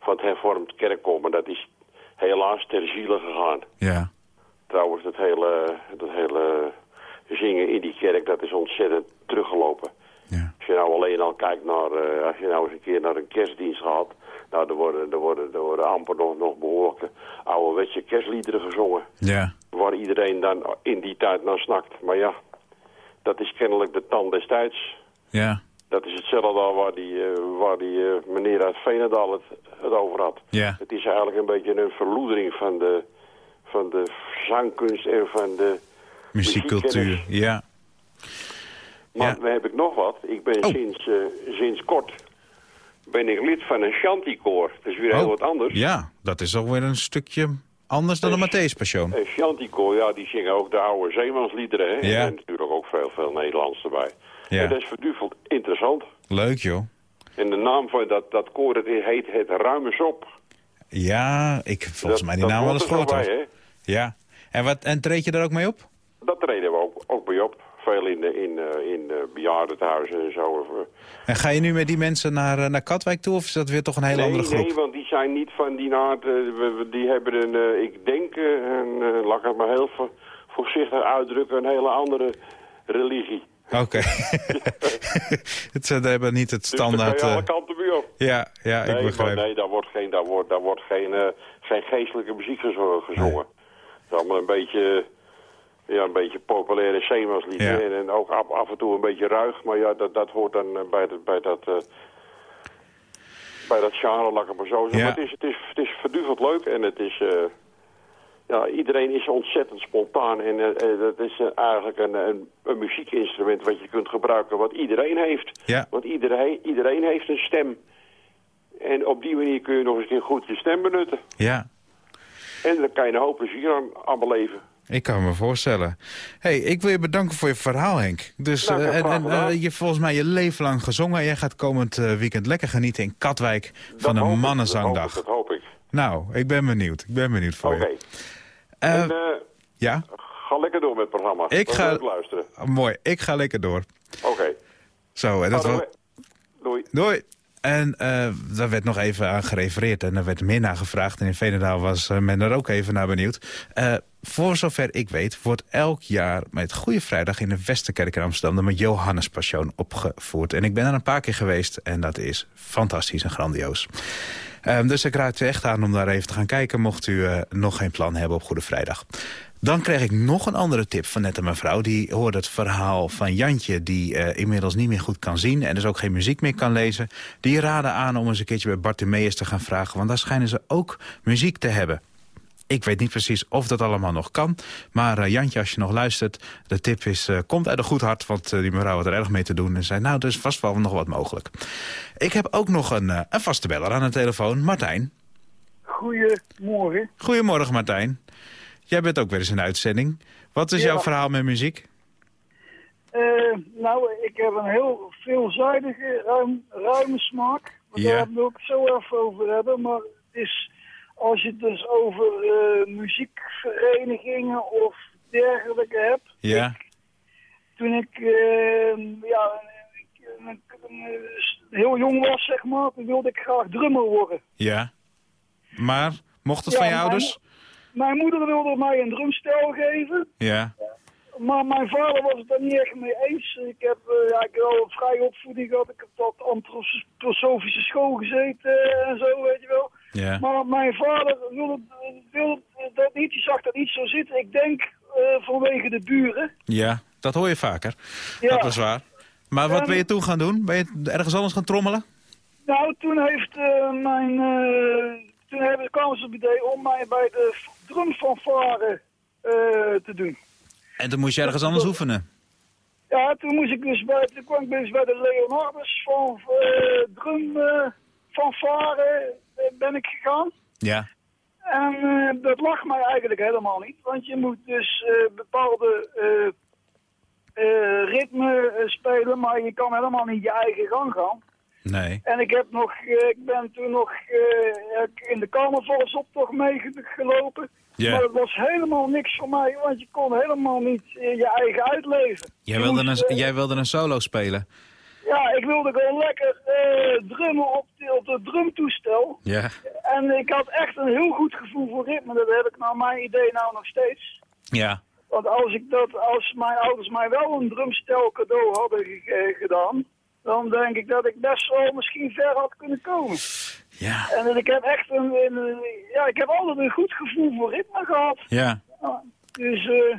van het hervormd kerkkoor, maar dat is helaas ter ziele gegaan. Ja, Trouwens, dat hele, dat hele zingen in die kerk, dat is ontzettend teruggelopen. Ja, Als je nou alleen al kijkt naar, eh, als je nou eens een keer naar een kerstdienst gaat, nou, er worden, er worden, er worden amper nog, nog behoorlijke ouderwetse kerstliederen gezongen. ja, Waar iedereen dan in die tijd naar snakt. Maar ja, dat is kennelijk de tand destijds. ja. Dat is hetzelfde al waar die, eh, waar die eh, meneer uit Veenendaal het, het over had. Ja. Het is eigenlijk een beetje een verloedering van de, van de zangkunst en van de Muziekcultuur, ja. Maar Ja. dan heb ik nog wat. Ik ben Oh. sinds, eh, sinds kort ben ik lid van een shantykoor. Dat is weer heel Oh, wat anders. Ja, dat is ook weer een stukje anders dan de Matthäus Passion. Een ja, die zingen ook de oude zeemansliederen. Hè? Ja. En natuurlijk ook veel, veel Nederlands erbij. Ja. En dat is verduveld interessant. Leuk, joh. En de naam van dat, dat koor dat heet Het Ruime Sop. Ja, ik volgens Dat- mij die naam wel eens gehoord. Ja. En, wat, en treed je daar ook mee op? Dat treden we ook, ook bij op. Veel in, de- in, eh, in eh, bejaardentehuizen en zo. En ga je nu met die mensen naar, eh, naar Katwijk toe of is dat weer toch een hele nee, andere groep? nee, want die zijn niet van die naad. eh, die hebben een, eh, ik denk, eh, een, eh, laat ik het maar heel vo- voorzichtig uitdrukken, een hele andere religie. Oké. Het, Ze hebben niet het Dus daar standaard... je alle eh, kanten bij op. ja, ja, ik nee, maar begrijp. nee, daar wordt geen, daar wordt, daar wordt geen, eh, geen geestelijke muziek gezo- gezongen. Het is allemaal een beetje, ja, een beetje populaire zeemanslieden. Ja. En, ook af, en toe een beetje ruig. Maar ja, dat, dat hoort dan eh, bij, dat bij dat... eh, bij dat genre, laat ik maar zo zeggen. Ja. Maar het is, het, is, het is verduveld leuk en het is... eh, ja, iedereen is ontzettend spontaan en eh, eh, dat is eh, eigenlijk een, een, een muziekinstrument wat je kunt gebruiken, wat iedereen heeft. Ja. Want iedereen, iedereen heeft een stem. En op die manier kun je nog eens een keer goed je stem benutten. Ja, En dan kan je een hoop plezier aan, aan beleven. ik kan me voorstellen. hey, ik wil je bedanken voor je verhaal, Henk. Dus, Nou, eh, en, en eh, je hebt volgens mij je leven lang gezongen. En jij gaat komend eh, weekend lekker genieten in Katwijk van Dat een ik, mannenzangdag. Dat hoop ik. Dat Nou, ik ben benieuwd. Ik ben benieuwd voor. Oké. je. En ja, ga lekker door met het programma. Ik Dat ga- luisteren. mooi. Ik ga lekker door. Oké. Zo, en dat was... Doei. Doei. En eh, daar werd nog even aan gerefereerd en er werd meer naar gevraagd. En in Veenendaal was eh, men er ook even naar benieuwd. Eh, voor zover ik weet wordt elk jaar met Goede Vrijdag in de Westerkerk in Amsterdam... de Passion opgevoerd. En ik ben er een paar keer geweest en dat is fantastisch en grandioos. Ehm, dus ik raad u echt aan om daar even te gaan kijken... mocht u nog geen plan hebben op Goede Vrijdag. Dan kreeg ik nog een andere tip van net een mevrouw. Die hoorde het verhaal van Jantje, die eh, inmiddels niet meer goed kan zien... en dus ook geen muziek meer kan lezen. Die raden aan om eens een keertje bij Bartimeus te gaan vragen... want daar schijnen ze ook muziek te hebben. Ik weet niet precies of dat allemaal nog kan. Maar eh, Jantje, als je nog luistert, de tip is, eh, komt uit een goed hart... want die mevrouw had er erg mee te doen en zei... nou, is vast wel nog wat mogelijk. Ik heb ook nog een, een vaste beller aan de telefoon, Martijn. Goedemorgen. Goedemorgen, Martijn. Jij bent ook weer eens de uitzending. Wat is Ja. jouw verhaal met muziek? Eh, nou, ik heb een heel veelzijdige, ruim, ruime smaak. Ja. Daar wil ik het zo even over hebben. Maar het is, als je het dus over eh, muziekverenigingen of dergelijke hebt. Ja, Toen ik, eh, ja, ik, heel jong was, zeg maar, toen wilde ik graag drummer worden. ja. Maar, mocht het Ja, van je ouders? Mijn moeder wilde mij een drumstel geven. Ja, Maar mijn vader was het daar niet echt mee eens. Ik heb, eh, ja, ik heb een vrije opvoeding gehad. Ik heb tot antroposofische school gezeten en zo, weet je wel. ja. Maar mijn vader wilde, wilde dat niet. Die zag dat niet zo zitten. Ik denk eh, vanwege de buren. Ja, dat hoor je vaker. Ja. Dat is waar. Maar wat Ja, ben je toen gaan doen? Ben je ergens anders gaan trommelen? Nou, toen heeft eh, mijn... toen hebben, kwamen ze op idee om mij bij de drumfanfare eh te doen. En toen moest je ergens anders oefenen. Ja, toen moest ik dus bij, toen kwam ik dus bij de Leonardus van eh drum eh, ben ik gegaan. Ja, En dat lag mij eigenlijk helemaal niet. Want je moet dus eh, bepaalde eh, ritme spelen, maar je kan helemaal niet je eigen gang gaan. nee. En ik heb nog, ik ben toen nog in de carnavalsoptocht meegelopen. Maar het was helemaal niks voor mij, want je kon helemaal niet eh, je eigen uitleven. Jij wilde, moest, een, eh, jij wilde een solo spelen. ja, ik wilde gewoon lekker eh, drummen op, de- op het drumtoestel. Ja. En ik had echt een heel goed gevoel voor ritme. Dat heb ik naar mijn idee nou nog steeds. Ja. Want als, ik dat, als mijn ouders mij wel een drumstel cadeau hadden ge- gedaan... dan denk ik dat ik best wel misschien ver had kunnen komen. Ja. En ik heb echt een, een- ja, ik heb altijd een goed gevoel voor ritme gehad. Ja. Ja, Dus, eh,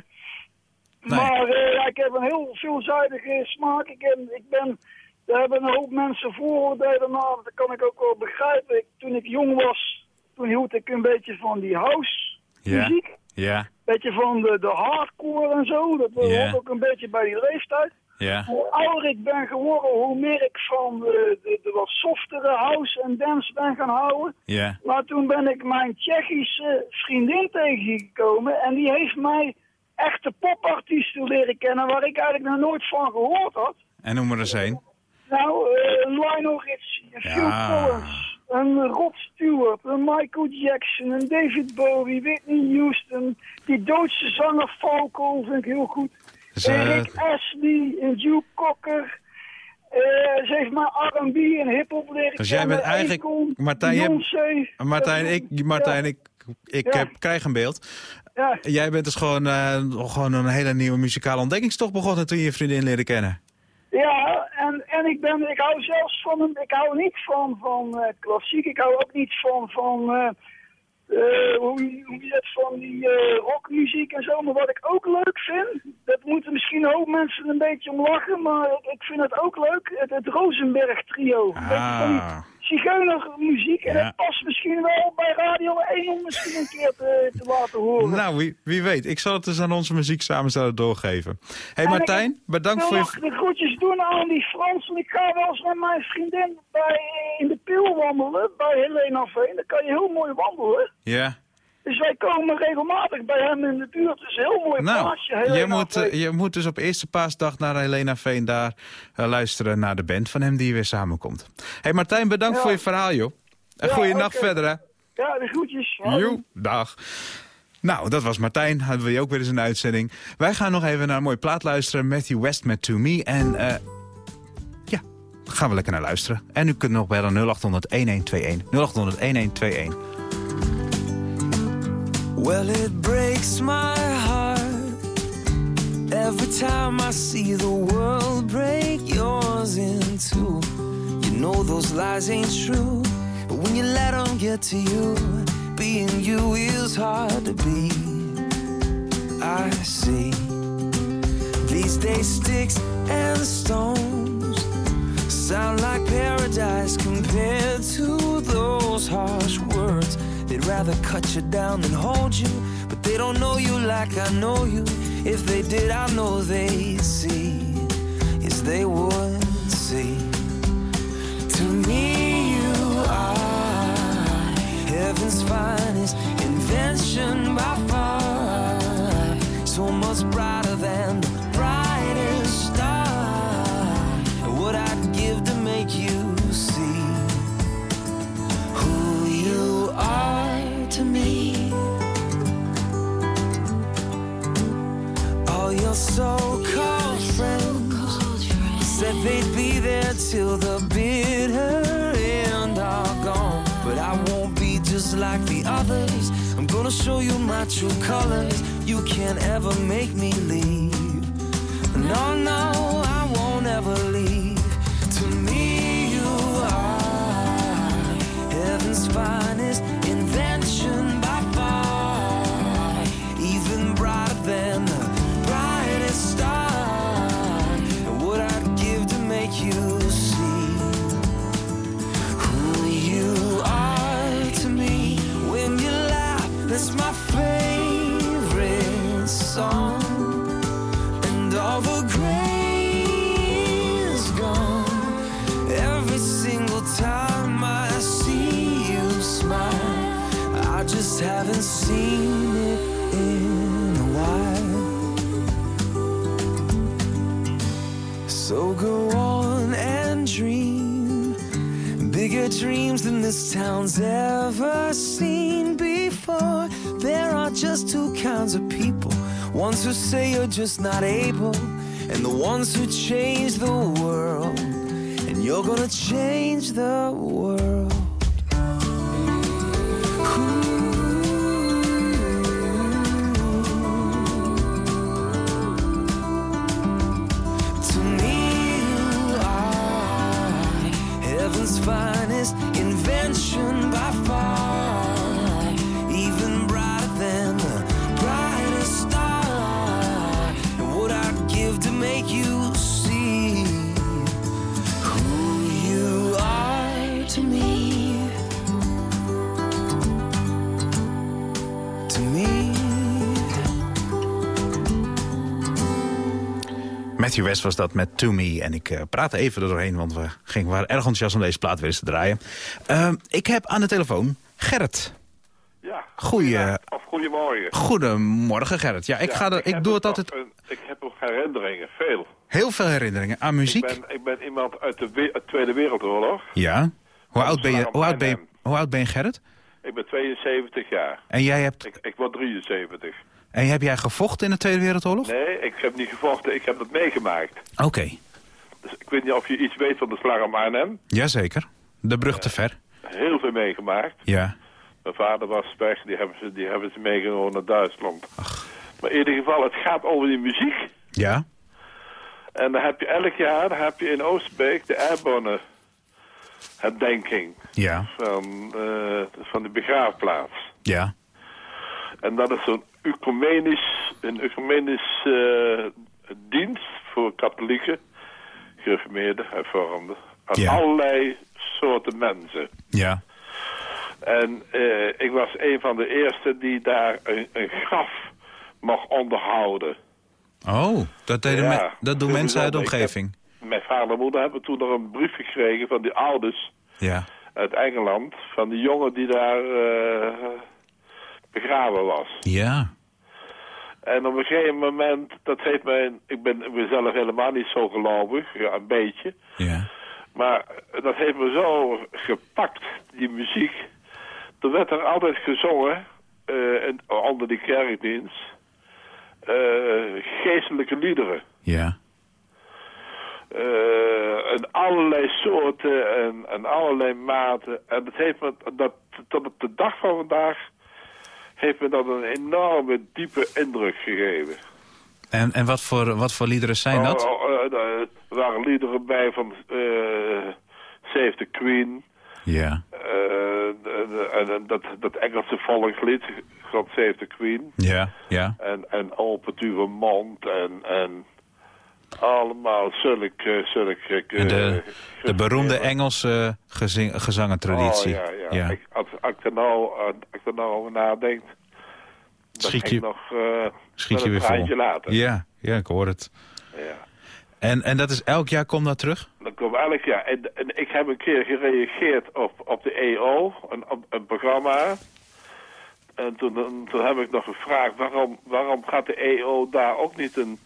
maar eh, ja, ik heb een heel veelzijdige smaak. Ik, heb, ik ben Daar hebben een hoop mensen vooroordelen naar. Dat kan ik ook wel begrijpen. Ik, toen ik jong was, toen hield ik een beetje van die house Ja. muziek. Ja, beetje van de, de hardcore en zo. Dat hoort Ja. ook een beetje bij die leeftijd. Ja. Hoe ouder ik ben geworden, hoe meer ik van de, de, de wat softere house en dance ben gaan houden. Ja. Maar toen ben ik mijn Tsjechische vriendin tegengekomen en die heeft mij echte popartiesten leren kennen waar ik eigenlijk nog nooit van gehoord had. En noem er eens één. Nou, eh Lionel Richie, een Phil Ja. Collins, een Rod Stewart, een Michael Jackson, een David Bowie, Whitney Houston, die Duitse zanger Falco vind ik heel goed. Eh, Rick Astley, een Duke Cocker. Eh, ze heeft mij R&B en hip-hop Dus jij bent eigenlijk- Martijn, Beyoncé. Martijn, Eh, ik, Martijn, ik, ik Ja. heb, krijg een beeld. Ja, Jij bent dus gewoon, eh, gewoon een hele nieuwe muzikale ontdekkingstocht begonnen toen je je vriendin leerde kennen. ja en, en ik, ben, ik hou zelfs van ik hou niet van, van eh, klassiek. Ik hou ook niet van, van eh, hoe, je het van die eh, rockmuziek en zo. Maar wat ik ook leuk vind, dat moeten misschien hoop mensen een beetje om lachen, maar ik, vind het ook leuk, het, het Rosenberg trio. Zigeunermuziek. En Ja. dat past misschien wel bij Radio 1 om misschien een keer te, te laten horen. nou, wie, wie weet. Ik zal het dus aan onze muzieksamensteller doorgeven. hey En Martijn, ik- bedankt ik voor je... de groetjes doen aan die Frans. Ik ga wel eens met mijn vriendin bij, in de pil wandelen, bij Helena Veen. Dan kan je heel mooi wandelen. Ja. Dus wij komen regelmatig bij hem in de buurt. Het is een heel mooi Nou, plaatsje, je moet, Veen. eh, je moet dus op eerste paasdag naar Helena Veen daar eh, luisteren naar de band van hem die weer samenkomt. hey Martijn, bedankt Ja. voor je verhaal, joh. En Ja, goeie nacht verder, hè. Ja, de groetjes. Joe, dag. Nou, dat was Martijn. Hadden we je ook weer eens de uitzending. Wij gaan nog even naar een mooie plaat luisteren. Matthew West met To Me. En eh ja, gaan we lekker naar luisteren. En u kunt nog bellen 0800 1121. 0800 1121. Well, it breaks my heart every time I see the world break yours in two. You know those lies ain't true, but when you let them get to you, being you is hard to be. I see these days sticks and stones sound like paradise compared to those harsh words. They'd rather cut you down than hold you, but they don't know you like I know you. If they did, I know they'd see. Yes, they would see. To me, you are heaven's finest invention by far. They'd be there till the bitter end are gone. But I won't be just like the others. I'm gonna show you my true colors. You can't ever make me leave. No, no, I won't ever leave. To me, you are heaven's finest go on and dream bigger dreams than this town's ever seen before. There are just two kinds of people ones who say you're just not able, and the ones who change the world. And you're gonna change the world. West was dat met To Me. En ik uh, praatte even er doorheen, want we gingen, waren erg enthousiast om deze plaat weer eens te draaien. Uh, ik heb aan de telefoon Gerrit. Ja. Goeie, of goedemorgen. Goedemorgen Gerrit. Ja, ik, Ja, ga er, ik doe het altijd... een- ik heb nog herinneringen, veel. Heel veel herinneringen aan muziek. Ik ben, ik ben iemand uit de we- uit Tweede Wereldoorlog. Ja. Hoe oud, ben je, hoe, oud ben je, hoe oud ben je Gerrit? Ik ben 72 jaar. En, jij hebt, Ik, ik word 73. En heb jij gevochten in de Tweede Wereldoorlog? Nee, ik heb niet gevochten, ik heb dat meegemaakt. Oké. Dus ik weet niet of je iets weet van de slag om Arnhem. Jazeker. De brug te ver. Heel veel meegemaakt. Ja. Mijn vader was weg, die hebben ze, die hebben ze meegenomen naar Duitsland. Maar in ieder geval, het gaat over die muziek. Ja. En dan heb je elk jaar heb je in Oostbeek de Airborne herdenking Ja. van, eh, van de begraafplaats. Ja. En dat is zo'n ecumenisch, een ecumenisch eh, dienst voor katholieken, gereformeerden, hervormden. Aan Ja. allerlei soorten mensen. Ja. En eh, ik was een van de eerste die daar een, een graf mocht onderhouden. Oh, dat, deden Ja, me- dat doen mensen uit de omgeving. Mijn vader en moeder hebben toen nog een brief gekregen van die ouders Ja. uit Engeland. Van die jongen die daar eh, begraven was. Ja. En op een gegeven moment, dat heeft mij, ik ben ik ben zelf helemaal niet zo gelovig, ja, een beetje. Ja. Maar dat heeft me zo gepakt, die muziek. Er werd er altijd gezongen, eh, onder die kerkdienst, eh, geestelijke liederen. Ja. Eh, en allerlei soorten en, en allerlei maten. En dat heeft me, dat, tot op de dag van vandaag, heeft me dat een enorme, diepe indruk gegeven. En, en wat, voor, wat voor liederen zijn dat? Oh, oh, eh, er waren liederen bij van eh Save the Queen. Ja. eh, en dat, dat Engelse volkslied, God Save the Queen. Ja. Ja. En, en Open uw mond en, en allemaal zulke... zulke En de, eh, de beroemde Engelse gezing, gezangentraditie. Oh, ja, ja. Ik, als, als ik er nou, als ik er nou over nadenk, dan Schiet je- ik nog uh, Schiet je weer vol. later. Ja, ja, ik hoor het. Ja. En, en dat is elk jaar komt dat terug? Dan komt elk jaar. En, en ik heb een keer gereageerd op, op de EO, een, op, een programma. En toen, toen, toen heb ik nog gevraagd, waarom, waarom gaat de EO daar ook niet een,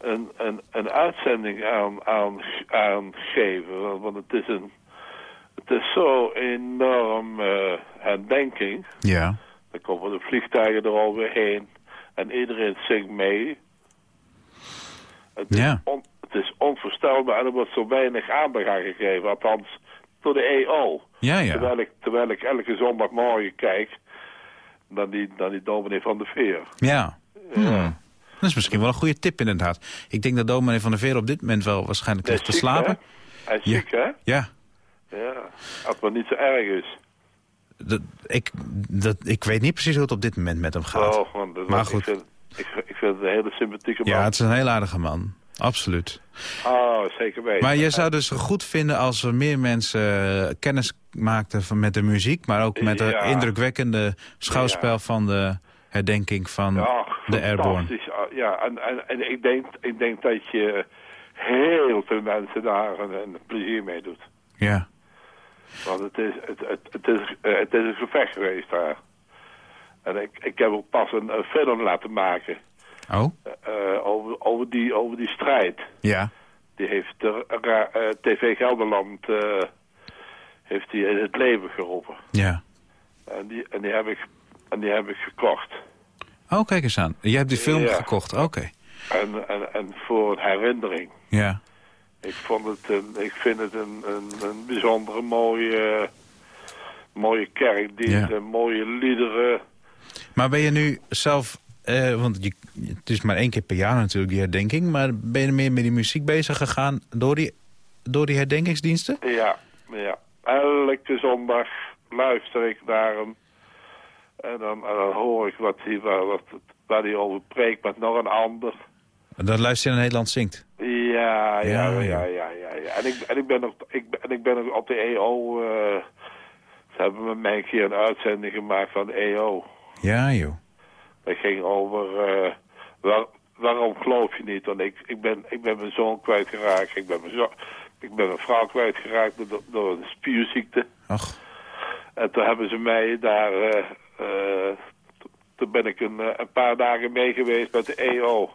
een, een, een uitzending aan, aan, aan geven? Want, het is een... Het is zo enorm eh, herdenking. Ja. Dan komen de vliegtuigen er alweer heen. En iedereen zingt mee. Het is, Ja. on- het is onvoorstelbaar en er wordt zo weinig aandacht aan gegeven. Althans, door de EO. Ja, ja. Terwijl, ik, terwijl ik elke zondagmorgen kijk naar die, naar die dominee van de Veer. Ja. Hmm. Dat is misschien wel een goede tip inderdaad. Ik denk dat dominee van der Veer op dit moment wel waarschijnlijk Hij ligt te slapen. hè? Hij is Ja. ziek, hè? Ja. Ja. Als het niet zo erg is. Dat, ik, dat, ik weet niet precies hoe het op dit moment met hem gaat. Oh, dat- Maar ik goed. Vind, ik, ik vind het een hele sympathieke man. Ja, het is een heel aardige man. Absoluut. Oh, zeker weten. Maar je zou dus goed vinden als er meer mensen eh, kennis maakten van, met de muziek... maar ook met het Ja. indrukwekkende schouwspel van de herdenking van Ja, de Airborne. Ja, en, en, en ik, denk, ik denk dat je heel veel mensen daar een, een plezier mee doet. Ja. Want het is, het, het, het, is, eh, het is een gevecht geweest daar. En ik, ik heb ook pas een, een film laten maken Oh? eh, over, over, die, over die strijd. Ja. Die heeft de, eh, TV Gelderland eh, heeft die in het leven geroepen. Ja. En die, en die, heb, ik, en die heb ik gekocht. Oh, kijk eens aan. Jij hebt die film Ja. gekocht. Oké. En, en, en voor een herinnering. Ja. Ik, vond het een, ik vind het een, een, een bijzondere mooie, mooie kerkdienst. Ja. en mooie liederen. Maar ben je nu zelf... eh, want je, het is maar één keer per jaar natuurlijk die herdenking... maar ben je meer met die muziek bezig gegaan door die, door die herdenkingsdiensten? Ja, ja. Elke zondag luister ik naar hem. En dan, en dan hoor ik wat hij, waar, wat, waar hij over preekt met nog een ander. Dat luister je naar Nederland zingt. Ja, ja, Ja, ja, ja. ja, ja. ja, En, ik, en ik ben nog, ik, en ik ben nog op de EO. eh, ze hebben met mij een keer een uitzending gemaakt van de EO. Ja, joh. Dat ging over eh, waar, waarom geloof je niet? Want ik, ik, ben, ik ben mijn zoon kwijtgeraakt. Ik ben mijn, zo, ik ben mijn vrouw kwijtgeraakt door, door een spierziekte. Ach, En toen hebben ze mij daar... eh, eh, toen ben ik een, eh, een paar dagen mee geweest met de EO.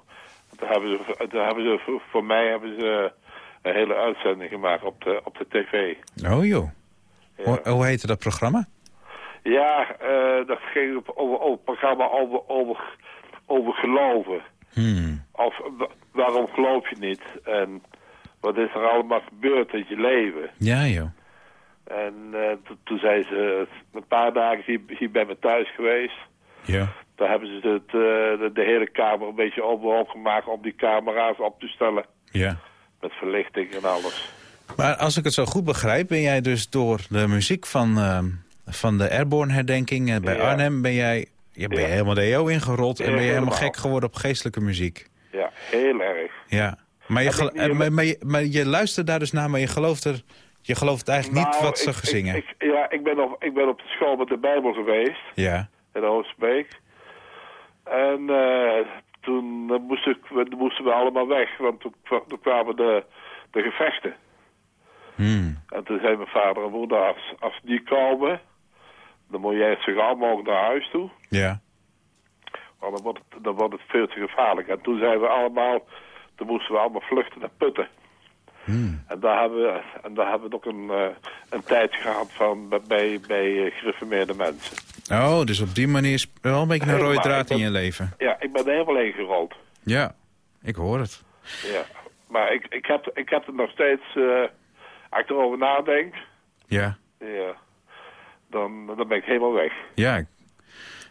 En Toen hebben ze, toen hebben ze voor, mij hebben ze een hele uitzending gemaakt op de, op de tv. oh joh. Hoe, hoe heette dat programma? Ja, eh, dat ging over, over het programma over, over, over geloven. Hmm. Of wa- waarom geloof je niet? En wat is er allemaal gebeurd in je leven? Ja, joh. En eh, to- toen zijn ze een paar dagen hier, hier bij me thuis geweest. Ja. Daar hebben ze het, eh, de, de hele kamer een beetje overhoop gemaakt om die camera's op te stellen. Ja. Met verlichting en alles. Maar als ik het zo goed begrijp, ben jij dus door de muziek van, ehm, van de Airborne herdenking eh, bij Ja. Arnhem... ben jij je ben je Ja. helemaal de EO ingerold en ben je helemaal helemaal. gek geworden op geestelijke muziek. Ja, heel erg. Ja. Maar je, maar, maar, je, maar je luistert daar dus naar, maar je gelooft, er, je gelooft eigenlijk niet Nou, wat ze ik- gezingen. ik- ik- ja, ik ben, op, ik ben op de school met de Bijbel geweest. ja. in Oostbeek. En eh, toen moest ik, moesten we allemaal weg, want toen, kwa- toen kwamen de, de gevechten. Hmm. En toen zei mijn vader en moeder, als, als die komen, dan moet jij zo gauw mogelijk naar huis toe. Ja. Want dan wordt, het, dan wordt het veel te gevaarlijk. En toen zijn we allemaal, toen moesten we allemaal vluchten naar Putten. Hmm. En daar hebben we, en daar hebben we ook een, eh, een tijd gehad van bij, bij, eh, gereformeerde mensen. Oh, dus op die manier is wel een beetje een rode draad ben- in je leven. Ja, ik ben er helemaal heen gerold. Ja, ik hoor het. Ja, maar ik, ik, heb, ik heb het nog steeds, eh als ik erover nadenk, Ja. ja, dan, dan ben ik helemaal weg. Ja. ik-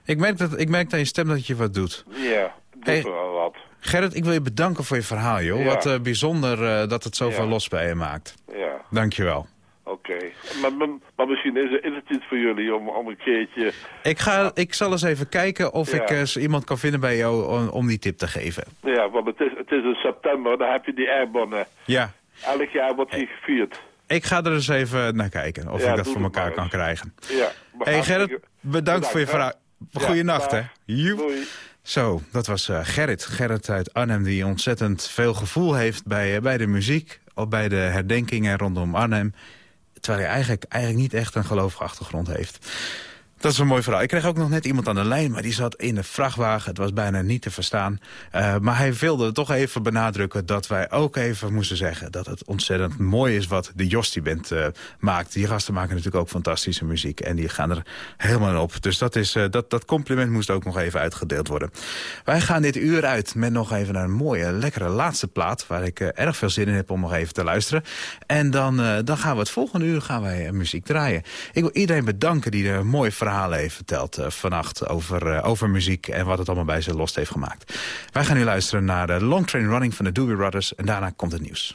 Ik merk, dat, ik merk aan je stem dat je wat doet. Ja, doet Hey. er wel wat. Gerrit, ik wil je bedanken voor je verhaal, joh. Ja. Wat eh, bijzonder eh, dat het zoveel Ja. los bij je maakt. Ja, Dankjewel. oké. Maar, maar, maar misschien is, het- is het iets voor jullie om, om een keertje... Ik, ga, ik zal eens even kijken of Ja. ik eh, iemand kan vinden bij jou om, om die tip te geven. Ja, want het is, het is in september, dan heb je die Airborne. Ja, Elk jaar wordt die gevierd. ik ga er eens even naar kijken of Ja, ik dat voor elkaar kan krijgen. Ja. hey Gerrit, bedankt, voor je. Ja, Goeienacht, hè. Joep. Doei. Zo, dat was eh, Gerrit. Gerrit uit Arnhem die ontzettend veel gevoel heeft bij, eh, bij de muziek... of bij de herdenkingen rondom Arnhem. Terwijl hij eigenlijk, eigenlijk niet echt een gelovige achtergrond heeft. Dat is een mooi verhaal. Ik kreeg ook nog net iemand aan de lijn, maar die zat in de vrachtwagen. Het was bijna niet te verstaan. Eh, maar hij wilde toch even benadrukken dat wij ook even moesten zeggen... dat het ontzettend mooi is wat de Jostie Band eh, maakt. Die gasten maken natuurlijk ook fantastische muziek. En die gaan er helemaal op. Dus dat, is, eh, dat, dat compliment moest ook nog even uitgedeeld worden. Wij gaan dit uur uit met nog even een mooie, lekkere laatste plaat... waar ik erg veel zin in heb om nog even te luisteren. En dan, dan gaan we het volgende uur gaan wij, muziek draaien. Ik wil iedereen bedanken die er mooie verhalen heeft verteld eh, vannacht... Over, eh, over muziek en wat het allemaal bij ze los heeft gemaakt. Wij gaan nu luisteren naar de Long Train Running van de Doobie Brothers... en daarna komt het nieuws.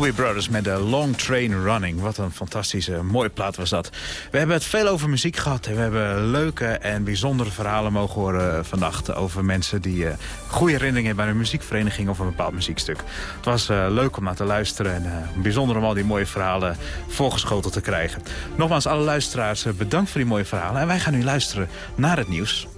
Doobie Brothers met de Long Train Running. Wat een fantastische, mooie plaat was dat. We hebben het veel over muziek gehad. En we hebben leuke en bijzondere verhalen mogen horen vannacht... over mensen die uh, goede herinneringen hebben aan een muziekvereniging... of een bepaald muziekstuk. Het was uh, leuk om naar te luisteren. En bijzonder om al die mooie verhalen voorgeschoteld te krijgen. Nogmaals, alle luisteraars, bedankt voor die mooie verhalen. En wij gaan nu luisteren naar het nieuws.